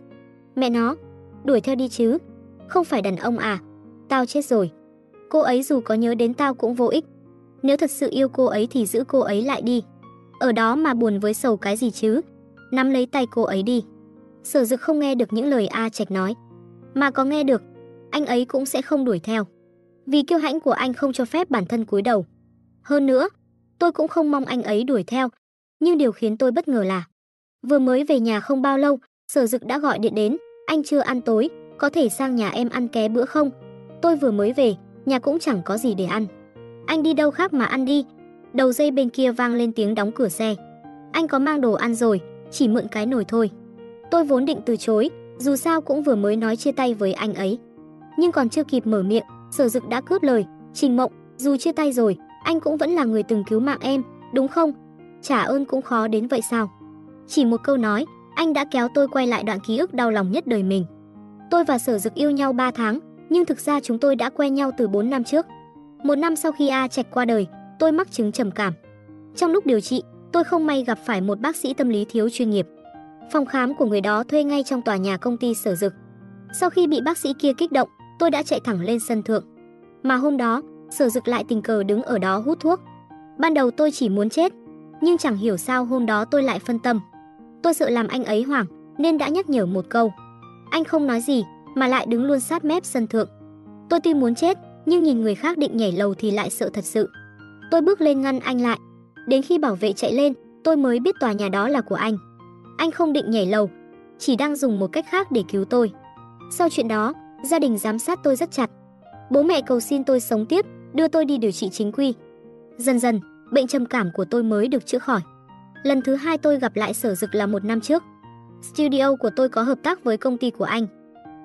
Mẹ nó, đuổi theo đi chứ. Không phải đàn ông à? Tao chết rồi. Cô ấy dù có nhớ đến tao cũng vô ích. Nếu thật sự yêu cô ấy thì giữ cô ấy lại đi. Ở đó mà buồn với sầu cái gì chứ? Nắm lấy tay cô ấy đi. Sở Dực không nghe được những lời A Trạch nói, mà có nghe được, anh ấy cũng sẽ không đuổi theo. Vì kiêu hãnh của anh không cho phép bản thân cúi đầu. Hơn nữa, tôi cũng không mong anh ấy đuổi theo, nhưng điều khiến tôi bất ngờ là vừa mới về nhà không bao lâu, Sở Dực đã gọi điện đến, anh chưa ăn tối, có thể sang nhà em ăn ké bữa không? Tôi vừa mới về, nhà cũng chẳng có gì để ăn. Anh đi đâu khác mà ăn đi. Đầu dây bên kia vang lên tiếng đóng cửa xe. Anh có mang đồ ăn rồi, chỉ mượn cái nồi thôi. Tôi vốn định từ chối, dù sao cũng vừa mới nói chia tay với anh ấy. Nhưng còn chưa kịp mở miệng, Sở Dực đã cướp lời, "Trình Mộng, dù chia tay rồi, anh cũng vẫn là người từng cứu mạng em, đúng không? trả ơn cũng khó đến vậy sao? Chỉ một câu nói, anh đã kéo tôi quay lại đoạn ký ức đau lòng nhất đời mình. Tôi và Sở Dực yêu nhau 3 tháng, nhưng thực ra chúng tôi đã quen nhau từ 4 năm trước. Một năm sau khi A Trạch qua đời, tôi mắc chứng trầm cảm. Trong lúc điều trị, tôi không may gặp phải một bác sĩ tâm lý thiếu chuyên nghiệp. Phòng khám của người đó thuê ngay trong tòa nhà công ty Sở Dực. Sau khi bị bác sĩ kia kích động, tôi đã chạy thẳng lên sân thượng. Mà hôm đó, Sở Dực lại tình cờ đứng ở đó hút thuốc. Ban đầu tôi chỉ muốn chết, nhưng chẳng hiểu sao hôm đó tôi lại phân tâm. Tôi sợ làm anh ấy hoảng, nên đã nhắc nhở một câu. Anh không nói gì, mà lại đứng luôn sát mép sân thượng. Tôi tuy muốn chết, nhưng nhìn người khác định nhảy lầu thì lại sợ thật sự. Tôi bước lên ngăn anh lại. Đến khi bảo vệ chạy lên, tôi mới biết tòa nhà đó là của anh. Anh không định nhảy lầu, chỉ đang dùng một cách khác để cứu tôi. Sau chuyện đó, gia đình giám sát tôi rất chặt. Bố mẹ cầu xin tôi sống tiếp, đưa tôi đi điều trị chính quy. Dần dần, bệnh trầm cảm của tôi mới được chữa khỏi. Lần thứ hai tôi gặp lại Sở Dực là một năm trước. Studio của tôi có hợp tác với công ty của anh.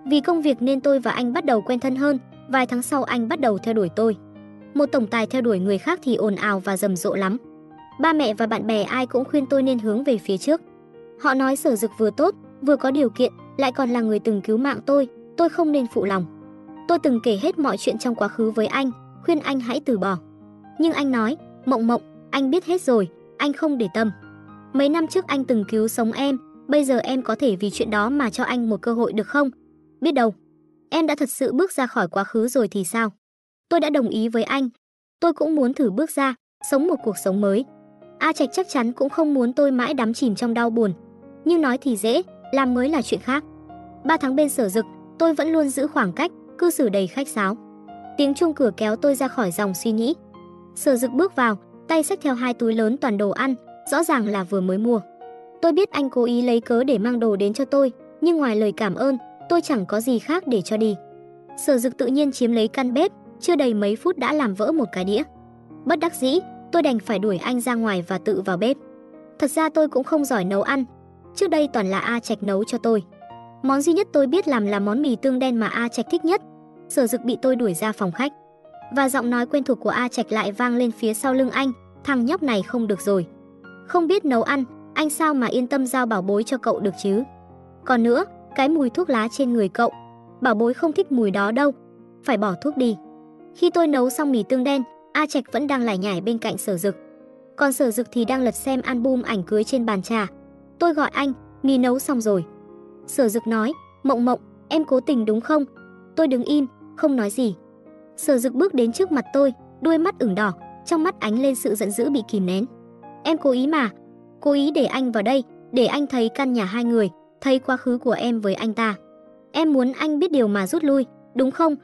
Vì công việc nên tôi và anh bắt đầu quen thân hơn, vài tháng sau anh bắt đầu theo đuổi tôi. Một tổng tài theo đuổi người khác thì ồn ào và rầm rộ lắm. Ba mẹ và bạn bè ai cũng khuyên tôi nên hướng về phía trước. Họ nói Sở Dực vừa tốt, vừa có điều kiện, lại còn là người từng cứu mạng tôi, tôi không nên phụ lòng. Tôi từng kể hết mọi chuyện trong quá khứ với anh, khuyên anh hãy từ bỏ. Nhưng anh nói, Mộng Mộng, anh biết hết rồi, anh không để tâm. Mấy năm trước anh từng cứu sống em, bây giờ em có thể vì chuyện đó mà cho anh một cơ hội được không? Biết đâu, em đã thật sự bước ra khỏi quá khứ rồi thì sao? Tôi đã đồng ý với anh. Tôi cũng muốn thử bước ra, sống một cuộc sống mới. A Trạch chắc chắn cũng không muốn tôi mãi đắm chìm trong đau buồn. Nhưng nói thì dễ, làm mới là chuyện khác. Ba tháng bên sở dực, tôi vẫn luôn giữ khoảng cách, cư xử đầy khách sáo. Tiếng chuông cửa kéo tôi ra khỏi dòng suy nghĩ. Sở dực bước vào, tay xách theo hai túi lớn toàn đồ ăn, rõ ràng là vừa mới mua. Tôi biết anh cố ý lấy cớ để mang đồ đến cho tôi, nhưng ngoài lời cảm ơn, tôi chẳng có gì khác để cho đi. Sở Dực tự nhiên chiếm lấy căn bếp, chưa đầy mấy phút đã làm vỡ một cái đĩa. Bất đắc dĩ, tôi đành phải đuổi anh ra ngoài và tự vào bếp. Thật ra tôi cũng không giỏi nấu ăn, trước đây toàn là A Trạch nấu cho tôi. Món duy nhất tôi biết làm là món mì tương đen mà A Trạch thích nhất. Sở Dực bị tôi đuổi ra phòng khách. Và giọng nói quen thuộc của A Trạch lại vang lên phía sau lưng anh, thằng nhóc này không được rồi. Không biết nấu ăn, anh sao mà yên tâm giao bảo bối cho cậu được chứ? Còn nữa, cái mùi thuốc lá trên người cậu, bảo bối không thích mùi đó đâu, phải bỏ thuốc đi. Khi tôi nấu xong mì tương đen, A Trạch vẫn đang lải nhải bên cạnh Sở Dực. Còn Sở Dực thì đang lật xem album ảnh cưới trên bàn trà. Tôi gọi anh, mì nấu xong rồi. Sở Dực nói, "Mộng Mộng, em cố tình đúng không?" Tôi đứng im, không nói gì. Sở Dực bước đến trước mặt tôi, đuôi mắt ửng đỏ, trong mắt ánh lên sự giận dữ bị kìm nén. Em cố ý mà, cố ý để anh vào đây, để anh thấy căn nhà hai người, thấy quá khứ của em với anh ta. Em muốn anh biết điều mà rút lui, đúng không?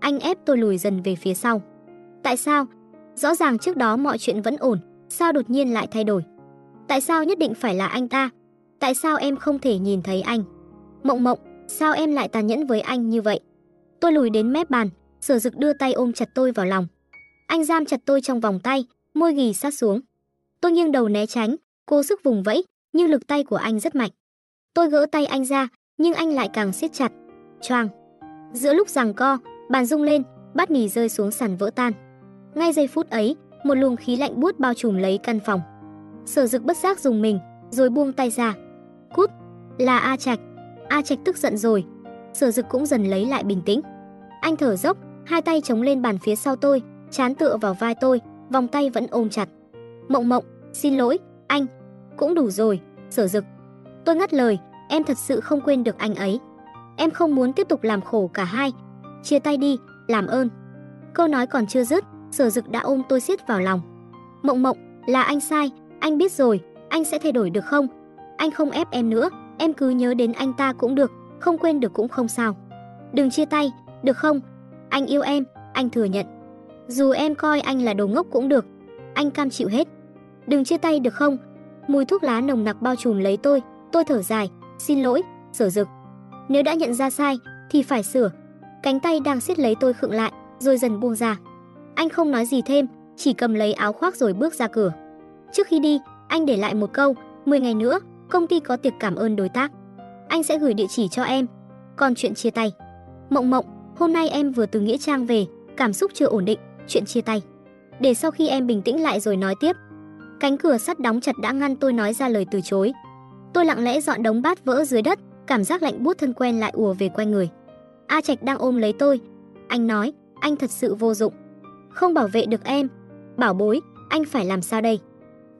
Anh ép tôi lùi dần về phía sau. Tại sao? Rõ ràng trước đó mọi chuyện vẫn ổn, sao đột nhiên lại thay đổi? Tại sao nhất định phải là anh ta? Tại sao em không thể nhìn thấy anh? Mộng mộng, sao em lại tàn nhẫn với anh như vậy? Tôi lùi đến mép bàn, sở dực đưa tay ôm chặt tôi vào lòng. Anh giam chặt tôi trong vòng tay, môi ghi sát xuống. Tôi nghiêng đầu né tránh, cố sức vùng vẫy, nhưng lực tay của anh rất mạnh. Tôi gỡ tay anh ra, nhưng anh lại càng siết chặt. Choang. Giữa lúc giằng co, bàn rung lên, bát mì rơi xuống sàn vỡ tan. Ngay giây phút ấy, một luồng khí lạnh buốt bao trùm lấy căn phòng. Sở Dực bất giác dùng mình, rồi buông tay ra. Cút, là A Trạch. A Trạch tức giận rồi. Sở Dực cũng dần lấy lại bình tĩnh. Anh thở dốc, hai tay chống lên bàn phía sau tôi, chán tựa vào vai tôi, vòng tay vẫn ôm chặt. Mộng Mộng, xin lỗi, anh. Cũng đủ rồi, Sở Dực. Tôi ngắt lời, em thật sự không quên được anh ấy. Em không muốn tiếp tục làm khổ cả hai. Chia tay đi, làm ơn. Câu nói còn chưa dứt, Sở Dực đã ôm tôi siết vào lòng. Mộng Mộng, là anh sai, anh biết rồi, anh sẽ thay đổi được không? Anh không ép em nữa, em cứ nhớ đến anh ta cũng được, không quên được cũng không sao. Đừng chia tay, được không? Anh yêu em, anh thừa nhận. Dù em coi anh là đồ ngốc cũng được, anh cam chịu hết. Đừng chia tay được không? Mùi thuốc lá nồng nặc bao trùm lấy tôi, tôi thở dài, xin lỗi, sở dực. Nếu đã nhận ra sai, thì phải sửa. Cánh tay đang siết lấy tôi khựng lại, rồi dần buông ra. Anh không nói gì thêm, chỉ cầm lấy áo khoác rồi bước ra cửa. Trước khi đi, anh để lại một câu, 10 ngày nữa, công ty có tiệc cảm ơn đối tác. Anh sẽ gửi địa chỉ cho em. Còn chuyện chia tay. Mộng mộng, hôm nay em vừa từ Nghĩa Trang về, cảm xúc chưa ổn định, chuyện chia tay. Để sau khi em bình tĩnh lại rồi nói tiếp. Cánh cửa sắt đóng chặt đã ngăn tôi nói ra lời từ chối. Tôi lặng lẽ dọn đống bát vỡ dưới đất, cảm giác lạnh buốt thân quen lại ùa về quanh người. A Trạch đang ôm lấy tôi. Anh nói, anh thật sự vô dụng. Không bảo vệ được em. Bảo bối, anh phải làm sao đây?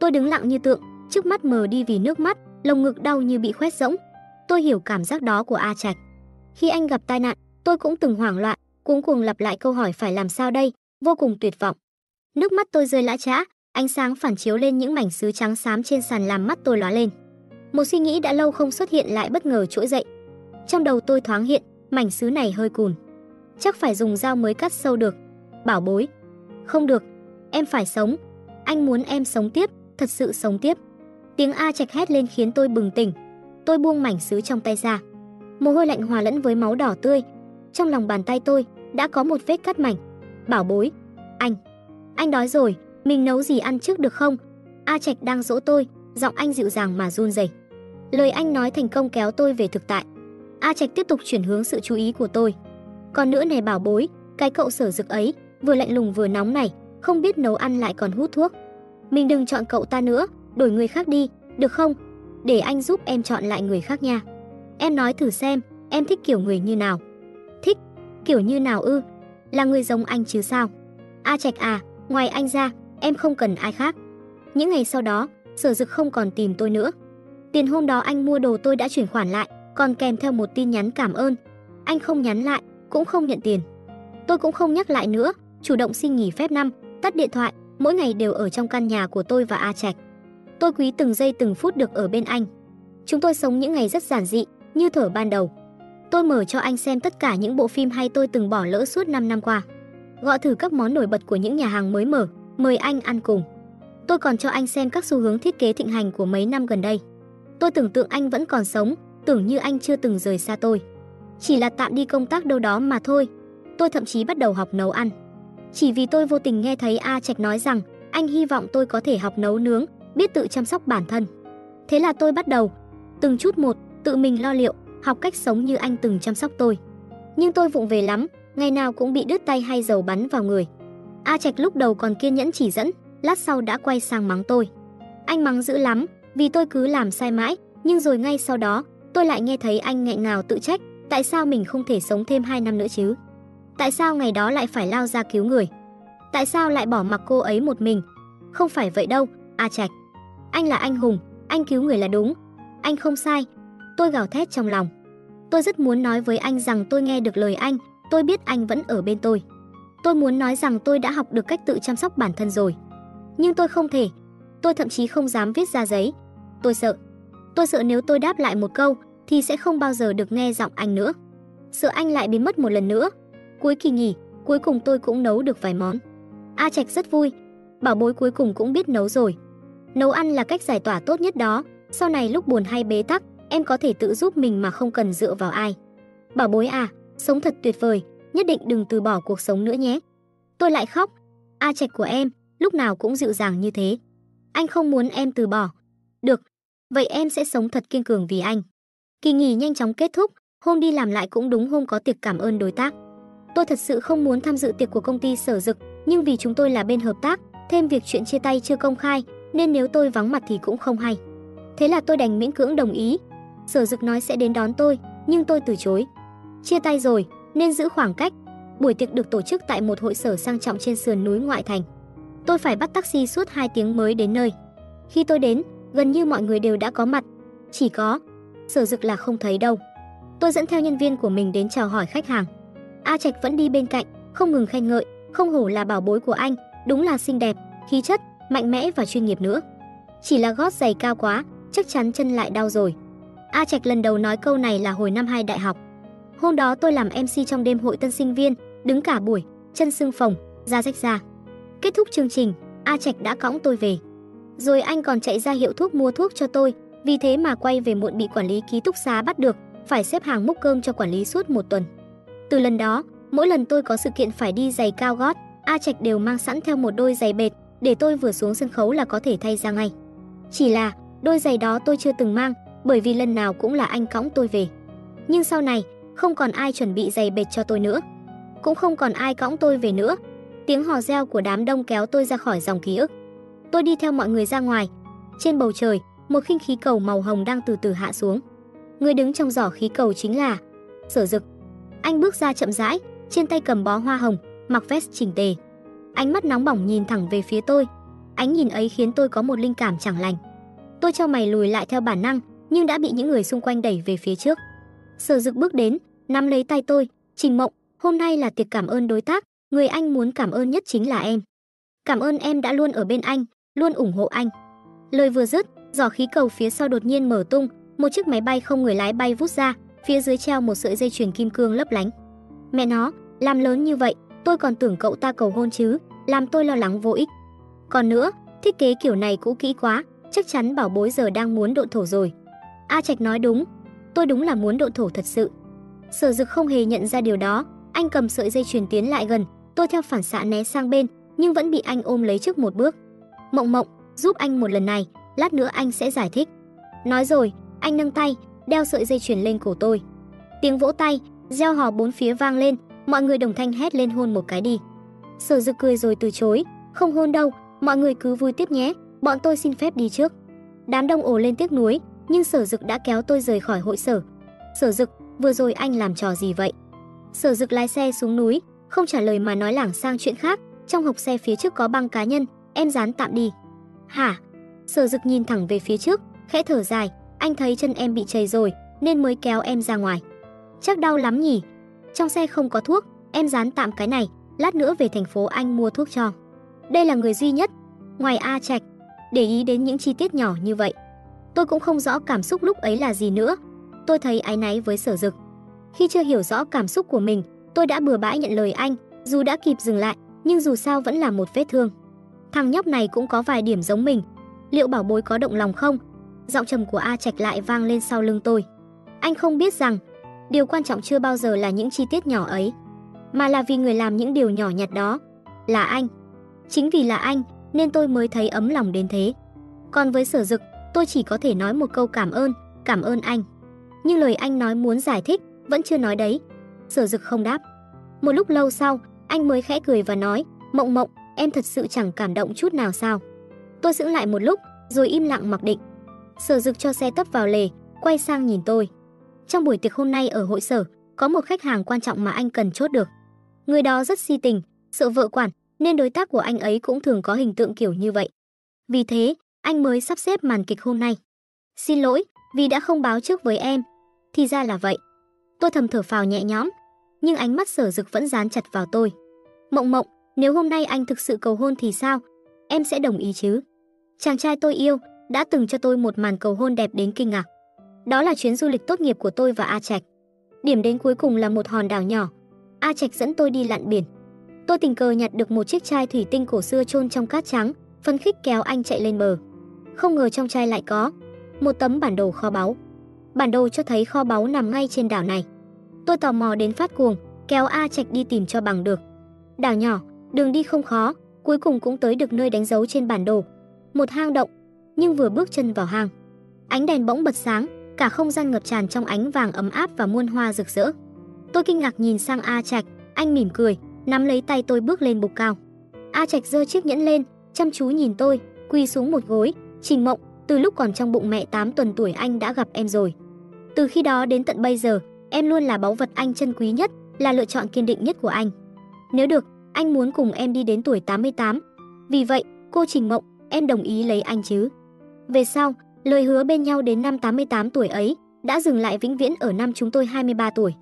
Tôi đứng lặng như tượng, trước mắt mờ đi vì nước mắt, lồng ngực đau như bị khoét rỗng. Tôi hiểu cảm giác đó của A Trạch. Khi anh gặp tai nạn, tôi cũng từng hoảng loạn, cuống cuồng lặp lại câu hỏi phải làm sao đây, vô cùng tuyệt vọng. Nước mắt tôi rơi lã chã, ánh sáng phản chiếu lên những mảnh sứ trắng xám trên sàn làm mắt tôi lóa lên. Một suy nghĩ đã lâu không xuất hiện lại bất ngờ trỗi dậy. Trong đầu tôi thoáng hiện, mảnh sứ này hơi cùn. Chắc phải dùng dao mới cắt sâu được. Bảo bối. Không được, em phải sống. Anh muốn em sống tiếp, thật sự sống tiếp. Tiếng A chạch hét lên khiến tôi bừng tỉnh. Tôi buông mảnh sứ trong tay ra. Mồ hôi lạnh hòa lẫn với máu đỏ tươi. Trong lòng bàn tay tôi đã có một vết cắt mảnh. Bảo bối, anh, anh đói rồi, mình nấu gì ăn trước được không? A Trạch đang dỗ tôi, giọng anh dịu dàng mà run rẩy. Lời anh nói thành công kéo tôi về thực tại. A Trạch tiếp tục chuyển hướng sự chú ý của tôi. Còn nữa này bảo bối, cái cậu sở dực ấy, vừa lạnh lùng vừa nóng này, không biết nấu ăn lại còn hút thuốc. Mình đừng chọn cậu ta nữa, đổi người khác đi, được không? Để anh giúp em chọn lại người khác nha. Em nói thử xem, em thích kiểu người như nào? Thích? Kiểu như nào ư? Là người giống anh chứ sao? A Trạch à, ngoài anh ra, em không cần ai khác. Những ngày sau đó, Sở Dực không còn tìm tôi nữa. Tiền hôm đó anh mua đồ tôi đã chuyển khoản lại, còn kèm theo một tin nhắn cảm ơn. Anh không nhắn lại, cũng không nhận tiền. Tôi cũng không nhắc lại nữa, chủ động xin nghỉ phép năm, tắt điện thoại, mỗi ngày đều ở trong căn nhà của tôi và A Trạch. Tôi quý từng giây từng phút được ở bên anh. Chúng tôi sống những ngày rất giản dị, như thở ban đầu. Tôi mở cho anh xem tất cả những bộ phim hay tôi từng bỏ lỡ suốt 5 năm qua. Gọi thử các món nổi bật của những nhà hàng mới mở, mời anh ăn cùng. Tôi còn cho anh xem các xu hướng thiết kế thịnh hành của mấy năm gần đây. Tôi tưởng tượng anh vẫn còn sống, tưởng như anh chưa từng rời xa tôi. Chỉ là tạm đi công tác đâu đó mà thôi. Tôi thậm chí bắt đầu học nấu ăn. Chỉ vì tôi vô tình nghe thấy A Trạch nói rằng anh hy vọng tôi có thể học nấu nướng, biết tự chăm sóc bản thân. Thế là tôi bắt đầu, từng chút một, tự mình lo liệu, học cách sống như anh từng chăm sóc tôi. Nhưng tôi vụng về lắm, ngày nào cũng bị đứt tay hay dầu bắn vào người. A Trạch lúc đầu còn kiên nhẫn chỉ dẫn, lát sau đã quay sang mắng tôi. Anh mắng dữ lắm, vì tôi cứ làm sai mãi, nhưng rồi ngay sau đó, tôi lại nghe thấy anh nghẹn ngào tự trách, tại sao mình không thể sống thêm 2 năm nữa chứ? Tại sao ngày đó lại phải lao ra cứu người? Tại sao lại bỏ mặc cô ấy một mình? Không phải vậy đâu, A Trạch. Anh là anh hùng, anh cứu người là đúng. Anh không sai. Tôi gào thét trong lòng. Tôi rất muốn nói với anh rằng tôi nghe được lời anh, tôi biết anh vẫn ở bên tôi. Tôi muốn nói rằng tôi đã học được cách tự chăm sóc bản thân rồi. Nhưng tôi không thể. Tôi thậm chí không dám viết ra giấy. Tôi sợ. Tôi sợ nếu tôi đáp lại một câu thì sẽ không bao giờ được nghe giọng anh nữa. Sợ anh lại biến mất một lần nữa. Cuối kỳ nghỉ, cuối cùng tôi cũng nấu được vài món. A Trạch rất vui. Bảo bối cuối cùng cũng biết nấu rồi. Nấu ăn là cách giải tỏa tốt nhất đó. Sau này lúc buồn hay bế tắc, em có thể tự giúp mình mà không cần dựa vào ai. Bảo bối à, sống thật tuyệt vời, nhất định đừng từ bỏ cuộc sống nữa nhé. Tôi lại khóc. A Trạch của em, lúc nào cũng dịu dàng như thế. Anh không muốn em từ bỏ. Được, vậy em sẽ sống thật kiên cường vì anh. Kỳ nghỉ nhanh chóng kết thúc, hôm đi làm lại cũng đúng hôm có tiệc cảm ơn đối tác. Tôi thật sự không muốn tham dự tiệc của công ty Sở Dực, nhưng vì chúng tôi là bên hợp tác, thêm việc chuyện chia tay chưa công khai, nên nếu tôi vắng mặt thì cũng không hay. Thế là tôi đành miễn cưỡng đồng ý. Sở Dực nói sẽ đến đón tôi, nhưng tôi từ chối. Chia tay rồi, nên giữ khoảng cách. Buổi tiệc được tổ chức tại một hội sở sang trọng trên sườn núi ngoại thành. Tôi phải bắt taxi suốt 2 tiếng mới đến nơi. Khi tôi đến, gần như mọi người đều đã có mặt. Chỉ có, sở dực là không thấy đâu. Tôi dẫn theo nhân viên của mình đến chào hỏi khách hàng. A Trạch vẫn đi bên cạnh, không ngừng khen ngợi, không hổ là bảo bối của anh, đúng là xinh đẹp, khí chất, mạnh mẽ và chuyên nghiệp nữa. Chỉ là gót giày cao quá, chắc chắn chân lại đau rồi. A Trạch lần đầu nói câu này là hồi năm 2 đại học. Hôm đó tôi làm MC trong đêm hội tân sinh viên, đứng cả buổi, chân sưng phồng, da rách ra. Kết thúc chương trình, A Trạch đã cõng tôi về. Rồi anh còn chạy ra hiệu thuốc mua thuốc cho tôi, vì thế mà quay về muộn bị quản lý ký túc xá bắt được, phải xếp hàng múc cơm cho quản lý suốt một tuần. Từ lần đó, mỗi lần tôi có sự kiện phải đi giày cao gót, A Trạch đều mang sẵn theo một đôi giày bệt, để tôi vừa xuống sân khấu là có thể thay ra ngay. Chỉ là, đôi giày đó tôi chưa từng mang, bởi vì lần nào cũng là anh cõng tôi về. Nhưng sau này, không còn ai chuẩn bị giày bệt cho tôi nữa. Cũng không còn ai cõng tôi về nữa. Tiếng hò reo của đám đông kéo tôi ra khỏi dòng ký ức. Tôi đi theo mọi người ra ngoài. Trên bầu trời, một khinh khí cầu màu hồng đang từ từ hạ xuống. Người đứng trong giỏ khí cầu chính là Sở Dực. Anh bước ra chậm rãi, trên tay cầm bó hoa hồng, mặc vest chỉnh tề. Ánh mắt nóng bỏng nhìn thẳng về phía tôi. Ánh nhìn ấy khiến tôi có một linh cảm chẳng lành. Tôi cho mày lùi lại theo bản năng, nhưng đã bị những người xung quanh đẩy về phía trước. Sở Dực bước đến, nắm lấy tay tôi, "Trình Mộng, hôm nay là tiệc cảm ơn đối tác, người anh muốn cảm ơn nhất chính là em. Cảm ơn em đã luôn ở bên anh, luôn ủng hộ anh." Lời vừa dứt, giỏ khí cầu phía sau đột nhiên mở tung, một chiếc máy bay không người lái bay vút ra, phía dưới treo một sợi dây chuyền kim cương lấp lánh. Mẹ nó, làm lớn như vậy, tôi còn tưởng cậu ta cầu hôn chứ, làm tôi lo lắng vô ích. Còn nữa, thiết kế kiểu này cũ kỹ quá, chắc chắn bảo bối giờ đang muốn độn thổ rồi. A Trạch nói đúng, tôi đúng là muốn độn thổ thật sự. Sở Dực không hề nhận ra điều đó, anh cầm sợi dây chuyền tiến lại gần, tôi theo phản xạ né sang bên, nhưng vẫn bị anh ôm lấy trước một bước. Mộng Mộng, giúp anh một lần này, lát nữa anh sẽ giải thích. Nói rồi, anh nâng tay, đeo sợi dây chuyền lên cổ tôi. Tiếng vỗ tay, reo hò bốn phía vang lên, mọi người đồng thanh hét lên hôn một cái đi. Sở Dực cười rồi từ chối, không hôn đâu, mọi người cứ vui tiếp nhé, bọn tôi xin phép đi trước. Đám đông ồ lên tiếc nuối, nhưng Sở Dực đã kéo tôi rời khỏi hội sở. Sở Dực, vừa rồi anh làm trò gì vậy? Sở Dực lái xe xuống núi, không trả lời mà nói lảng sang chuyện khác, trong hộp xe phía trước có băng cá nhân, em dán tạm đi. Hả? Sở Dực nhìn thẳng về phía trước, khẽ thở dài, anh thấy chân em bị chảy rồi, nên mới kéo em ra ngoài. Chắc đau lắm nhỉ? Trong xe không có thuốc, em dán tạm cái này, lát nữa về thành phố anh mua thuốc cho. Đây là người duy nhất, ngoài A Trạch, để ý đến những chi tiết nhỏ như vậy. Tôi cũng không rõ cảm xúc lúc ấy là gì nữa. Tôi thấy áy náy với sở dực. Khi chưa hiểu rõ cảm xúc của mình, tôi đã bừa bãi nhận lời anh, dù đã kịp dừng lại, nhưng dù sao vẫn là một vết thương. Thằng nhóc này cũng có vài điểm giống mình. Liệu bảo bối có động lòng không? Giọng trầm của A Trạch lại vang lên sau lưng tôi. Anh không biết rằng, điều quan trọng chưa bao giờ là những chi tiết nhỏ ấy, mà là vì người làm những điều nhỏ nhặt đó, là anh. Chính vì là anh, nên tôi mới thấy ấm lòng đến thế. Còn với sở dực, tôi chỉ có thể nói một câu cảm ơn, cảm ơn anh. Nhưng lời anh nói muốn giải thích, vẫn chưa nói đấy. Sở dực không đáp. Một lúc lâu sau, anh mới khẽ cười và nói, mộng mộng, em thật sự chẳng cảm động chút nào sao. Tôi giữ lại một lúc, rồi im lặng mặc định. Sở dực cho xe tấp vào lề, quay sang nhìn tôi. Trong buổi tiệc hôm nay ở hội sở, có một khách hàng quan trọng mà anh cần chốt được. Người đó rất si tình, sợ vợ quản, nên đối tác của anh ấy cũng thường có hình tượng kiểu như vậy. Vì thế, anh mới sắp xếp màn kịch hôm nay. Xin lỗi, vì đã không báo trước với em. Thì ra là vậy. Tôi thầm thở phào nhẹ nhõm, nhưng ánh mắt sở dực vẫn dán chặt vào tôi. Mộng mộng, nếu hôm nay anh thực sự cầu hôn thì sao? Em sẽ đồng ý chứ? Chàng trai tôi yêu đã từng cho tôi một màn cầu hôn đẹp đến kinh ngạc. Đó là chuyến du lịch tốt nghiệp của tôi và A Trạch. Điểm đến cuối cùng là một hòn đảo nhỏ. A Trạch dẫn tôi đi lặn biển. Tôi tình cờ nhặt được một chiếc chai thủy tinh cổ xưa chôn trong cát trắng, phấn khích kéo anh chạy lên bờ. Không ngờ trong chai lại có một tấm bản đồ kho báu. Bản đồ cho thấy kho báu nằm ngay trên đảo này. Tôi tò mò đến phát cuồng, kéo A Trạch đi tìm cho bằng được. Đảo nhỏ, đường đi không khó, cuối cùng cũng tới được nơi đánh dấu trên bản đồ. Một hang động, nhưng vừa bước chân vào hang, ánh đèn bỗng bật sáng, cả không gian ngập tràn trong ánh vàng ấm áp và muôn hoa rực rỡ. Tôi kinh ngạc nhìn sang A Trạch, anh mỉm cười, nắm lấy tay tôi bước lên bục cao. A Trạch giơ chiếc nhẫn lên, chăm chú nhìn tôi, quỳ xuống một gối, "Trình Mộng, từ lúc còn trong bụng mẹ 8 tuần tuổi anh đã gặp em rồi. Từ khi đó đến tận bây giờ, em luôn là báu vật anh trân quý nhất, là lựa chọn kiên định nhất của anh. Nếu được, anh muốn cùng em đi đến tuổi 88. Vì vậy, cô Trình Mộng, em đồng ý lấy anh chứ?" Về sau, lời hứa bên nhau đến năm 88 tuổi ấy đã dừng lại vĩnh viễn ở năm chúng tôi 23 tuổi.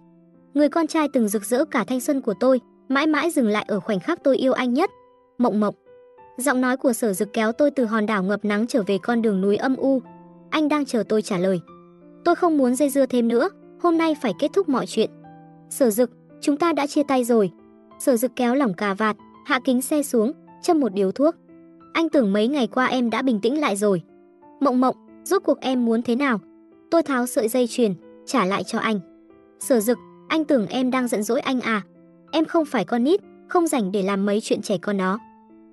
Người con trai từng rực rỡ cả thanh xuân của tôi, mãi mãi dừng lại ở khoảnh khắc tôi yêu anh nhất. Mộng mộng. Giọng nói của Sở Dực kéo tôi từ hòn đảo ngập nắng trở về con đường núi âm u. Anh đang chờ tôi trả lời. Tôi không muốn dây dưa thêm nữa, hôm nay phải kết thúc mọi chuyện. Sở Dực, chúng ta đã chia tay rồi. Sở Dực kéo lỏng cà vạt, hạ kính xe xuống, châm một điếu thuốc. Anh tưởng mấy ngày qua em đã bình tĩnh lại rồi. Mộng mộng, rốt cuộc em muốn thế nào? Tôi tháo sợi dây chuyền, trả lại cho anh. Sở Dực, anh tưởng em đang giận dỗi anh à? Em không phải con nít, không rảnh để làm mấy chuyện trẻ con đó.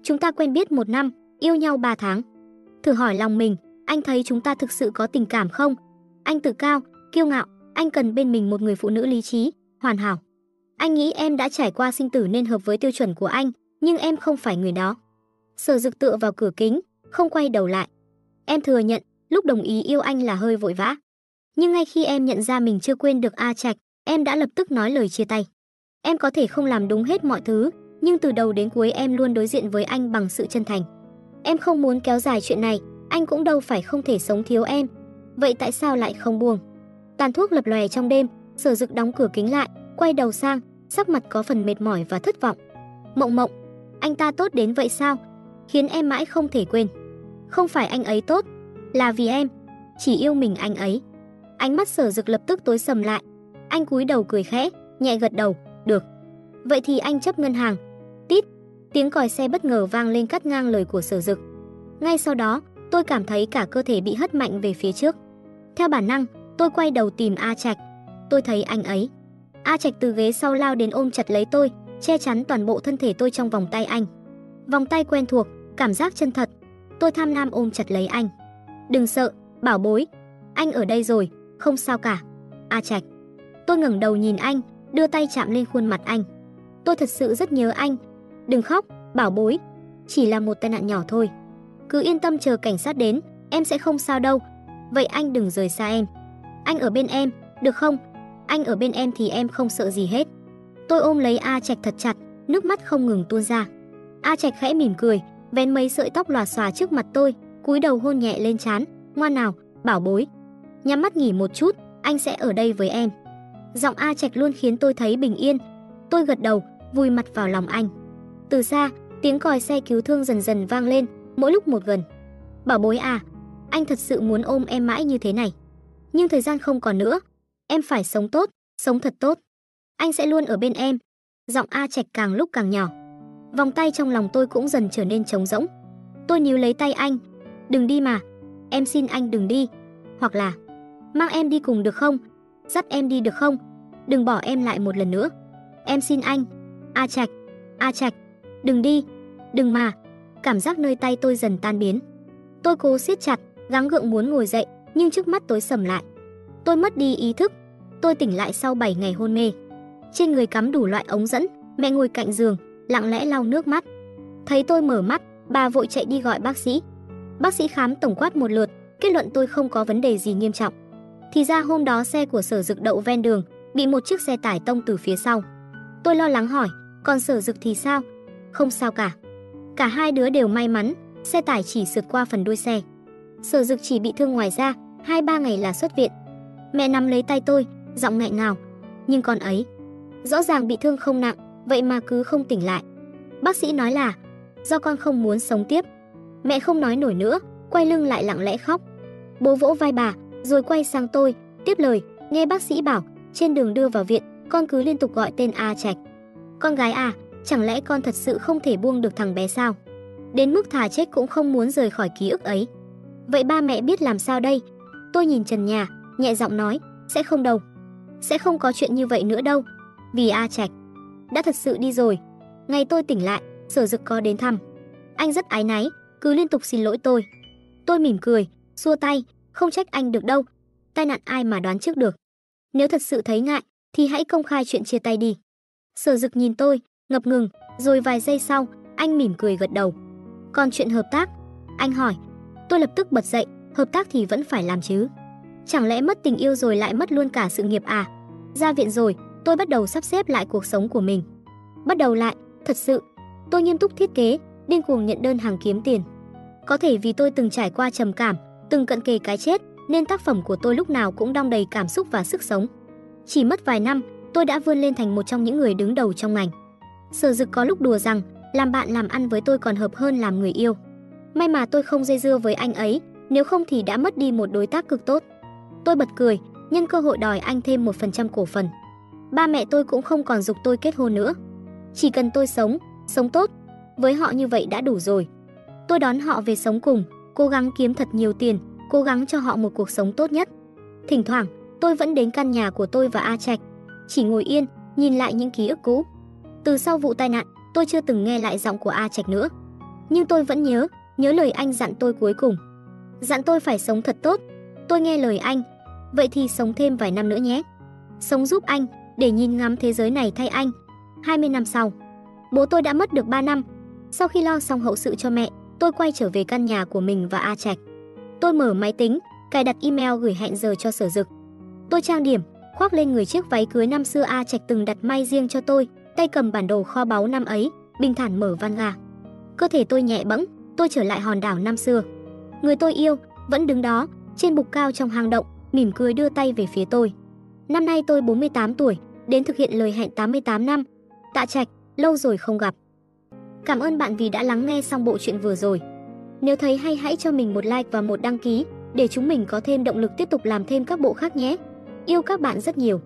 Chúng ta quen biết một năm, yêu nhau ba tháng. Thử hỏi lòng mình, anh thấy chúng ta thực sự có tình cảm không? Anh tự cao, kiêu ngạo, anh cần bên mình một người phụ nữ lý trí, hoàn hảo. Anh nghĩ em đã trải qua sinh tử nên hợp với tiêu chuẩn của anh, nhưng em không phải người đó. Sở Dực tựa vào cửa kính, không quay đầu lại. Em thừa nhận, lúc đồng ý yêu anh là hơi vội vã. Nhưng ngay khi em nhận ra mình chưa quên được A Trạch, em đã lập tức nói lời chia tay. Em có thể không làm đúng hết mọi thứ, nhưng từ đầu đến cuối em luôn đối diện với anh bằng sự chân thành. Em không muốn kéo dài chuyện này, anh cũng đâu phải không thể sống thiếu em. Vậy tại sao lại không buông? Tàn thuốc lập lòe trong đêm, Sở Dực đóng cửa kính lại, quay đầu sang, sắc mặt có phần mệt mỏi và thất vọng. Mộng Mộng, anh ta tốt đến vậy sao? Khiến em mãi không thể quên. Không phải anh ấy tốt, là vì em chỉ yêu mình anh ấy. Ánh mắt Sở Dực lập tức tối sầm lại. Anh cúi đầu cười khẽ, nhẹ gật đầu, "Được. Vậy thì anh chấp ngân hàng." Tít, tiếng còi xe bất ngờ vang lên cắt ngang lời của Sở Dực. Ngay sau đó, tôi cảm thấy cả cơ thể bị hất mạnh về phía trước. Theo bản năng, tôi quay đầu tìm A Trạch. Tôi thấy anh ấy. A Trạch từ ghế sau lao đến ôm chặt lấy tôi, che chắn toàn bộ thân thể tôi trong vòng tay anh. Vòng tay quen thuộc, cảm giác chân thật. Tôi tham lam ôm chặt lấy anh. "Đừng sợ, bảo bối, anh ở đây rồi, không sao cả." A Trạch. Tôi ngẩng đầu nhìn anh, đưa tay chạm lên khuôn mặt anh. "Tôi thật sự rất nhớ anh. Đừng khóc, bảo bối, chỉ là một tai nạn nhỏ thôi." Cứ yên tâm chờ cảnh sát đến, em sẽ không sao đâu. Vậy anh đừng rời xa em. Anh ở bên em, được không? Anh ở bên em thì em không sợ gì hết. Tôi ôm lấy A Trạch thật chặt, nước mắt không ngừng tuôn ra. A Trạch khẽ mỉm cười, vén mấy sợi tóc lòa xòa trước mặt tôi, cúi đầu hôn nhẹ lên trán, "Ngoan nào, bảo bối. Nhắm mắt nghỉ một chút, anh sẽ ở đây với em." Giọng A Trạch luôn khiến tôi thấy bình yên. Tôi gật đầu, vùi mặt vào lòng anh. Từ xa, tiếng còi xe cứu thương dần dần vang lên, mỗi lúc một gần. Bảo bối à, anh thật sự muốn ôm em mãi như thế này. Nhưng thời gian không còn nữa, em phải sống tốt, sống thật tốt. Anh sẽ luôn ở bên em. Giọng A Trạch càng lúc càng nhỏ. Vòng tay trong lòng tôi cũng dần trở nên trống rỗng. Tôi níu lấy tay anh. Đừng đi mà, em xin anh đừng đi. Hoặc là, mang em đi cùng được không? Dắt em đi được không? Đừng bỏ em lại một lần nữa. Em xin anh. A Trạch, A Trạch, đừng đi, đừng mà cảm giác nơi tay tôi dần tan biến. Tôi cố siết chặt, gắng gượng muốn ngồi dậy, nhưng trước mắt tối sầm lại. Tôi mất đi ý thức. Tôi tỉnh lại sau 7 ngày hôn mê. Trên người cắm đủ loại ống dẫn, mẹ ngồi cạnh giường, lặng lẽ lau nước mắt. Thấy tôi mở mắt, bà vội chạy đi gọi bác sĩ. Bác sĩ khám tổng quát một lượt, kết luận tôi không có vấn đề gì nghiêm trọng. Thì ra hôm đó xe của Sở Dực đậu ven đường, bị một chiếc xe tải tông từ phía sau. Tôi lo lắng hỏi, còn Sở Dực thì sao? Không sao cả. Cả hai đứa đều may mắn, xe tải chỉ sượt qua phần đuôi xe. Sở Dực chỉ bị thương ngoài da, hai ba ngày là xuất viện. Mẹ nắm lấy tay tôi, giọng nghẹn ngào. Nhưng con ấy, rõ ràng bị thương không nặng, vậy mà cứ không tỉnh lại. Bác sĩ nói là do con không muốn sống tiếp. Mẹ không nói nổi nữa, quay lưng lại lặng lẽ khóc. Bố vỗ vai bà, rồi quay sang tôi, tiếp lời, nghe bác sĩ bảo, trên đường đưa vào viện, con cứ liên tục gọi tên A Trạch. Con gái à, Chẳng lẽ con thật sự không thể buông được thằng bé sao? Đến mức thà chết cũng không muốn rời khỏi ký ức ấy. Vậy ba mẹ biết làm sao đây? Tôi nhìn trần nhà, nhẹ giọng nói, sẽ không đâu. Sẽ không có chuyện như vậy nữa đâu. Vì A Trạch đã thật sự đi rồi. Ngày tôi tỉnh lại, sở dực có đến thăm. Anh rất ái náy, cứ liên tục xin lỗi tôi. Tôi mỉm cười, xua tay, không trách anh được đâu. Tai nạn ai mà đoán trước được. Nếu thật sự thấy ngại, thì hãy công khai chuyện chia tay đi. Sở dực nhìn tôi, ngập ngừng, rồi vài giây sau, anh mỉm cười gật đầu. Còn chuyện hợp tác? Anh hỏi. Tôi lập tức bật dậy, hợp tác thì vẫn phải làm chứ. Chẳng lẽ mất tình yêu rồi lại mất luôn cả sự nghiệp à? Ra viện rồi, tôi bắt đầu sắp xếp lại cuộc sống của mình. Bắt đầu lại, thật sự. Tôi nghiêm túc thiết kế, điên cuồng nhận đơn hàng kiếm tiền. Có thể vì tôi từng trải qua trầm cảm, từng cận kề cái chết, nên tác phẩm của tôi lúc nào cũng đong đầy cảm xúc và sức sống. Chỉ mất vài năm, tôi đã vươn lên thành một trong những người đứng đầu trong ngành. Sở Dực có lúc đùa rằng, làm bạn làm ăn với tôi còn hợp hơn làm người yêu. May mà tôi không dây dưa với anh ấy, nếu không thì đã mất đi một đối tác cực tốt. Tôi bật cười, nhân cơ hội đòi anh thêm một phần trăm cổ phần. Ba mẹ tôi cũng không còn dục tôi kết hôn nữa. Chỉ cần tôi sống, sống tốt, với họ như vậy đã đủ rồi. Tôi đón họ về sống cùng, cố gắng kiếm thật nhiều tiền, cố gắng cho họ một cuộc sống tốt nhất. Thỉnh thoảng, tôi vẫn đến căn nhà của tôi và A Trạch, chỉ ngồi yên, nhìn lại những ký ức cũ. Từ sau vụ tai nạn, tôi chưa từng nghe lại giọng của A Trạch nữa. Nhưng tôi vẫn nhớ, nhớ lời anh dặn tôi cuối cùng. Dặn tôi phải sống thật tốt. Tôi nghe lời anh. Vậy thì sống thêm vài năm nữa nhé. Sống giúp anh, để nhìn ngắm thế giới này thay anh. 20 năm sau, bố tôi đã mất được 3 năm. Sau khi lo xong hậu sự cho mẹ, tôi quay trở về căn nhà của mình và A Trạch. Tôi mở máy tính, cài đặt email gửi hẹn giờ cho Sở Dực. Tôi trang điểm, khoác lên người chiếc váy cưới năm xưa A Trạch từng đặt may riêng cho tôi, tay cầm bản đồ kho báu năm ấy, bình thản mở van gà Cơ thể tôi nhẹ bẫng, tôi trở lại hòn đảo năm xưa. Người tôi yêu vẫn đứng đó, trên bục cao trong hang động, mỉm cười đưa tay về phía tôi. Năm nay tôi 48 tuổi, đến thực hiện lời hẹn 88 năm. Tạ Trạch, lâu rồi không gặp. Cảm ơn bạn vì đã lắng nghe xong bộ truyện vừa rồi. Nếu thấy hay, hãy cho mình một like và một đăng ký, để chúng mình có thêm động lực tiếp tục làm thêm các bộ khác nhé. Yêu các bạn rất nhiều.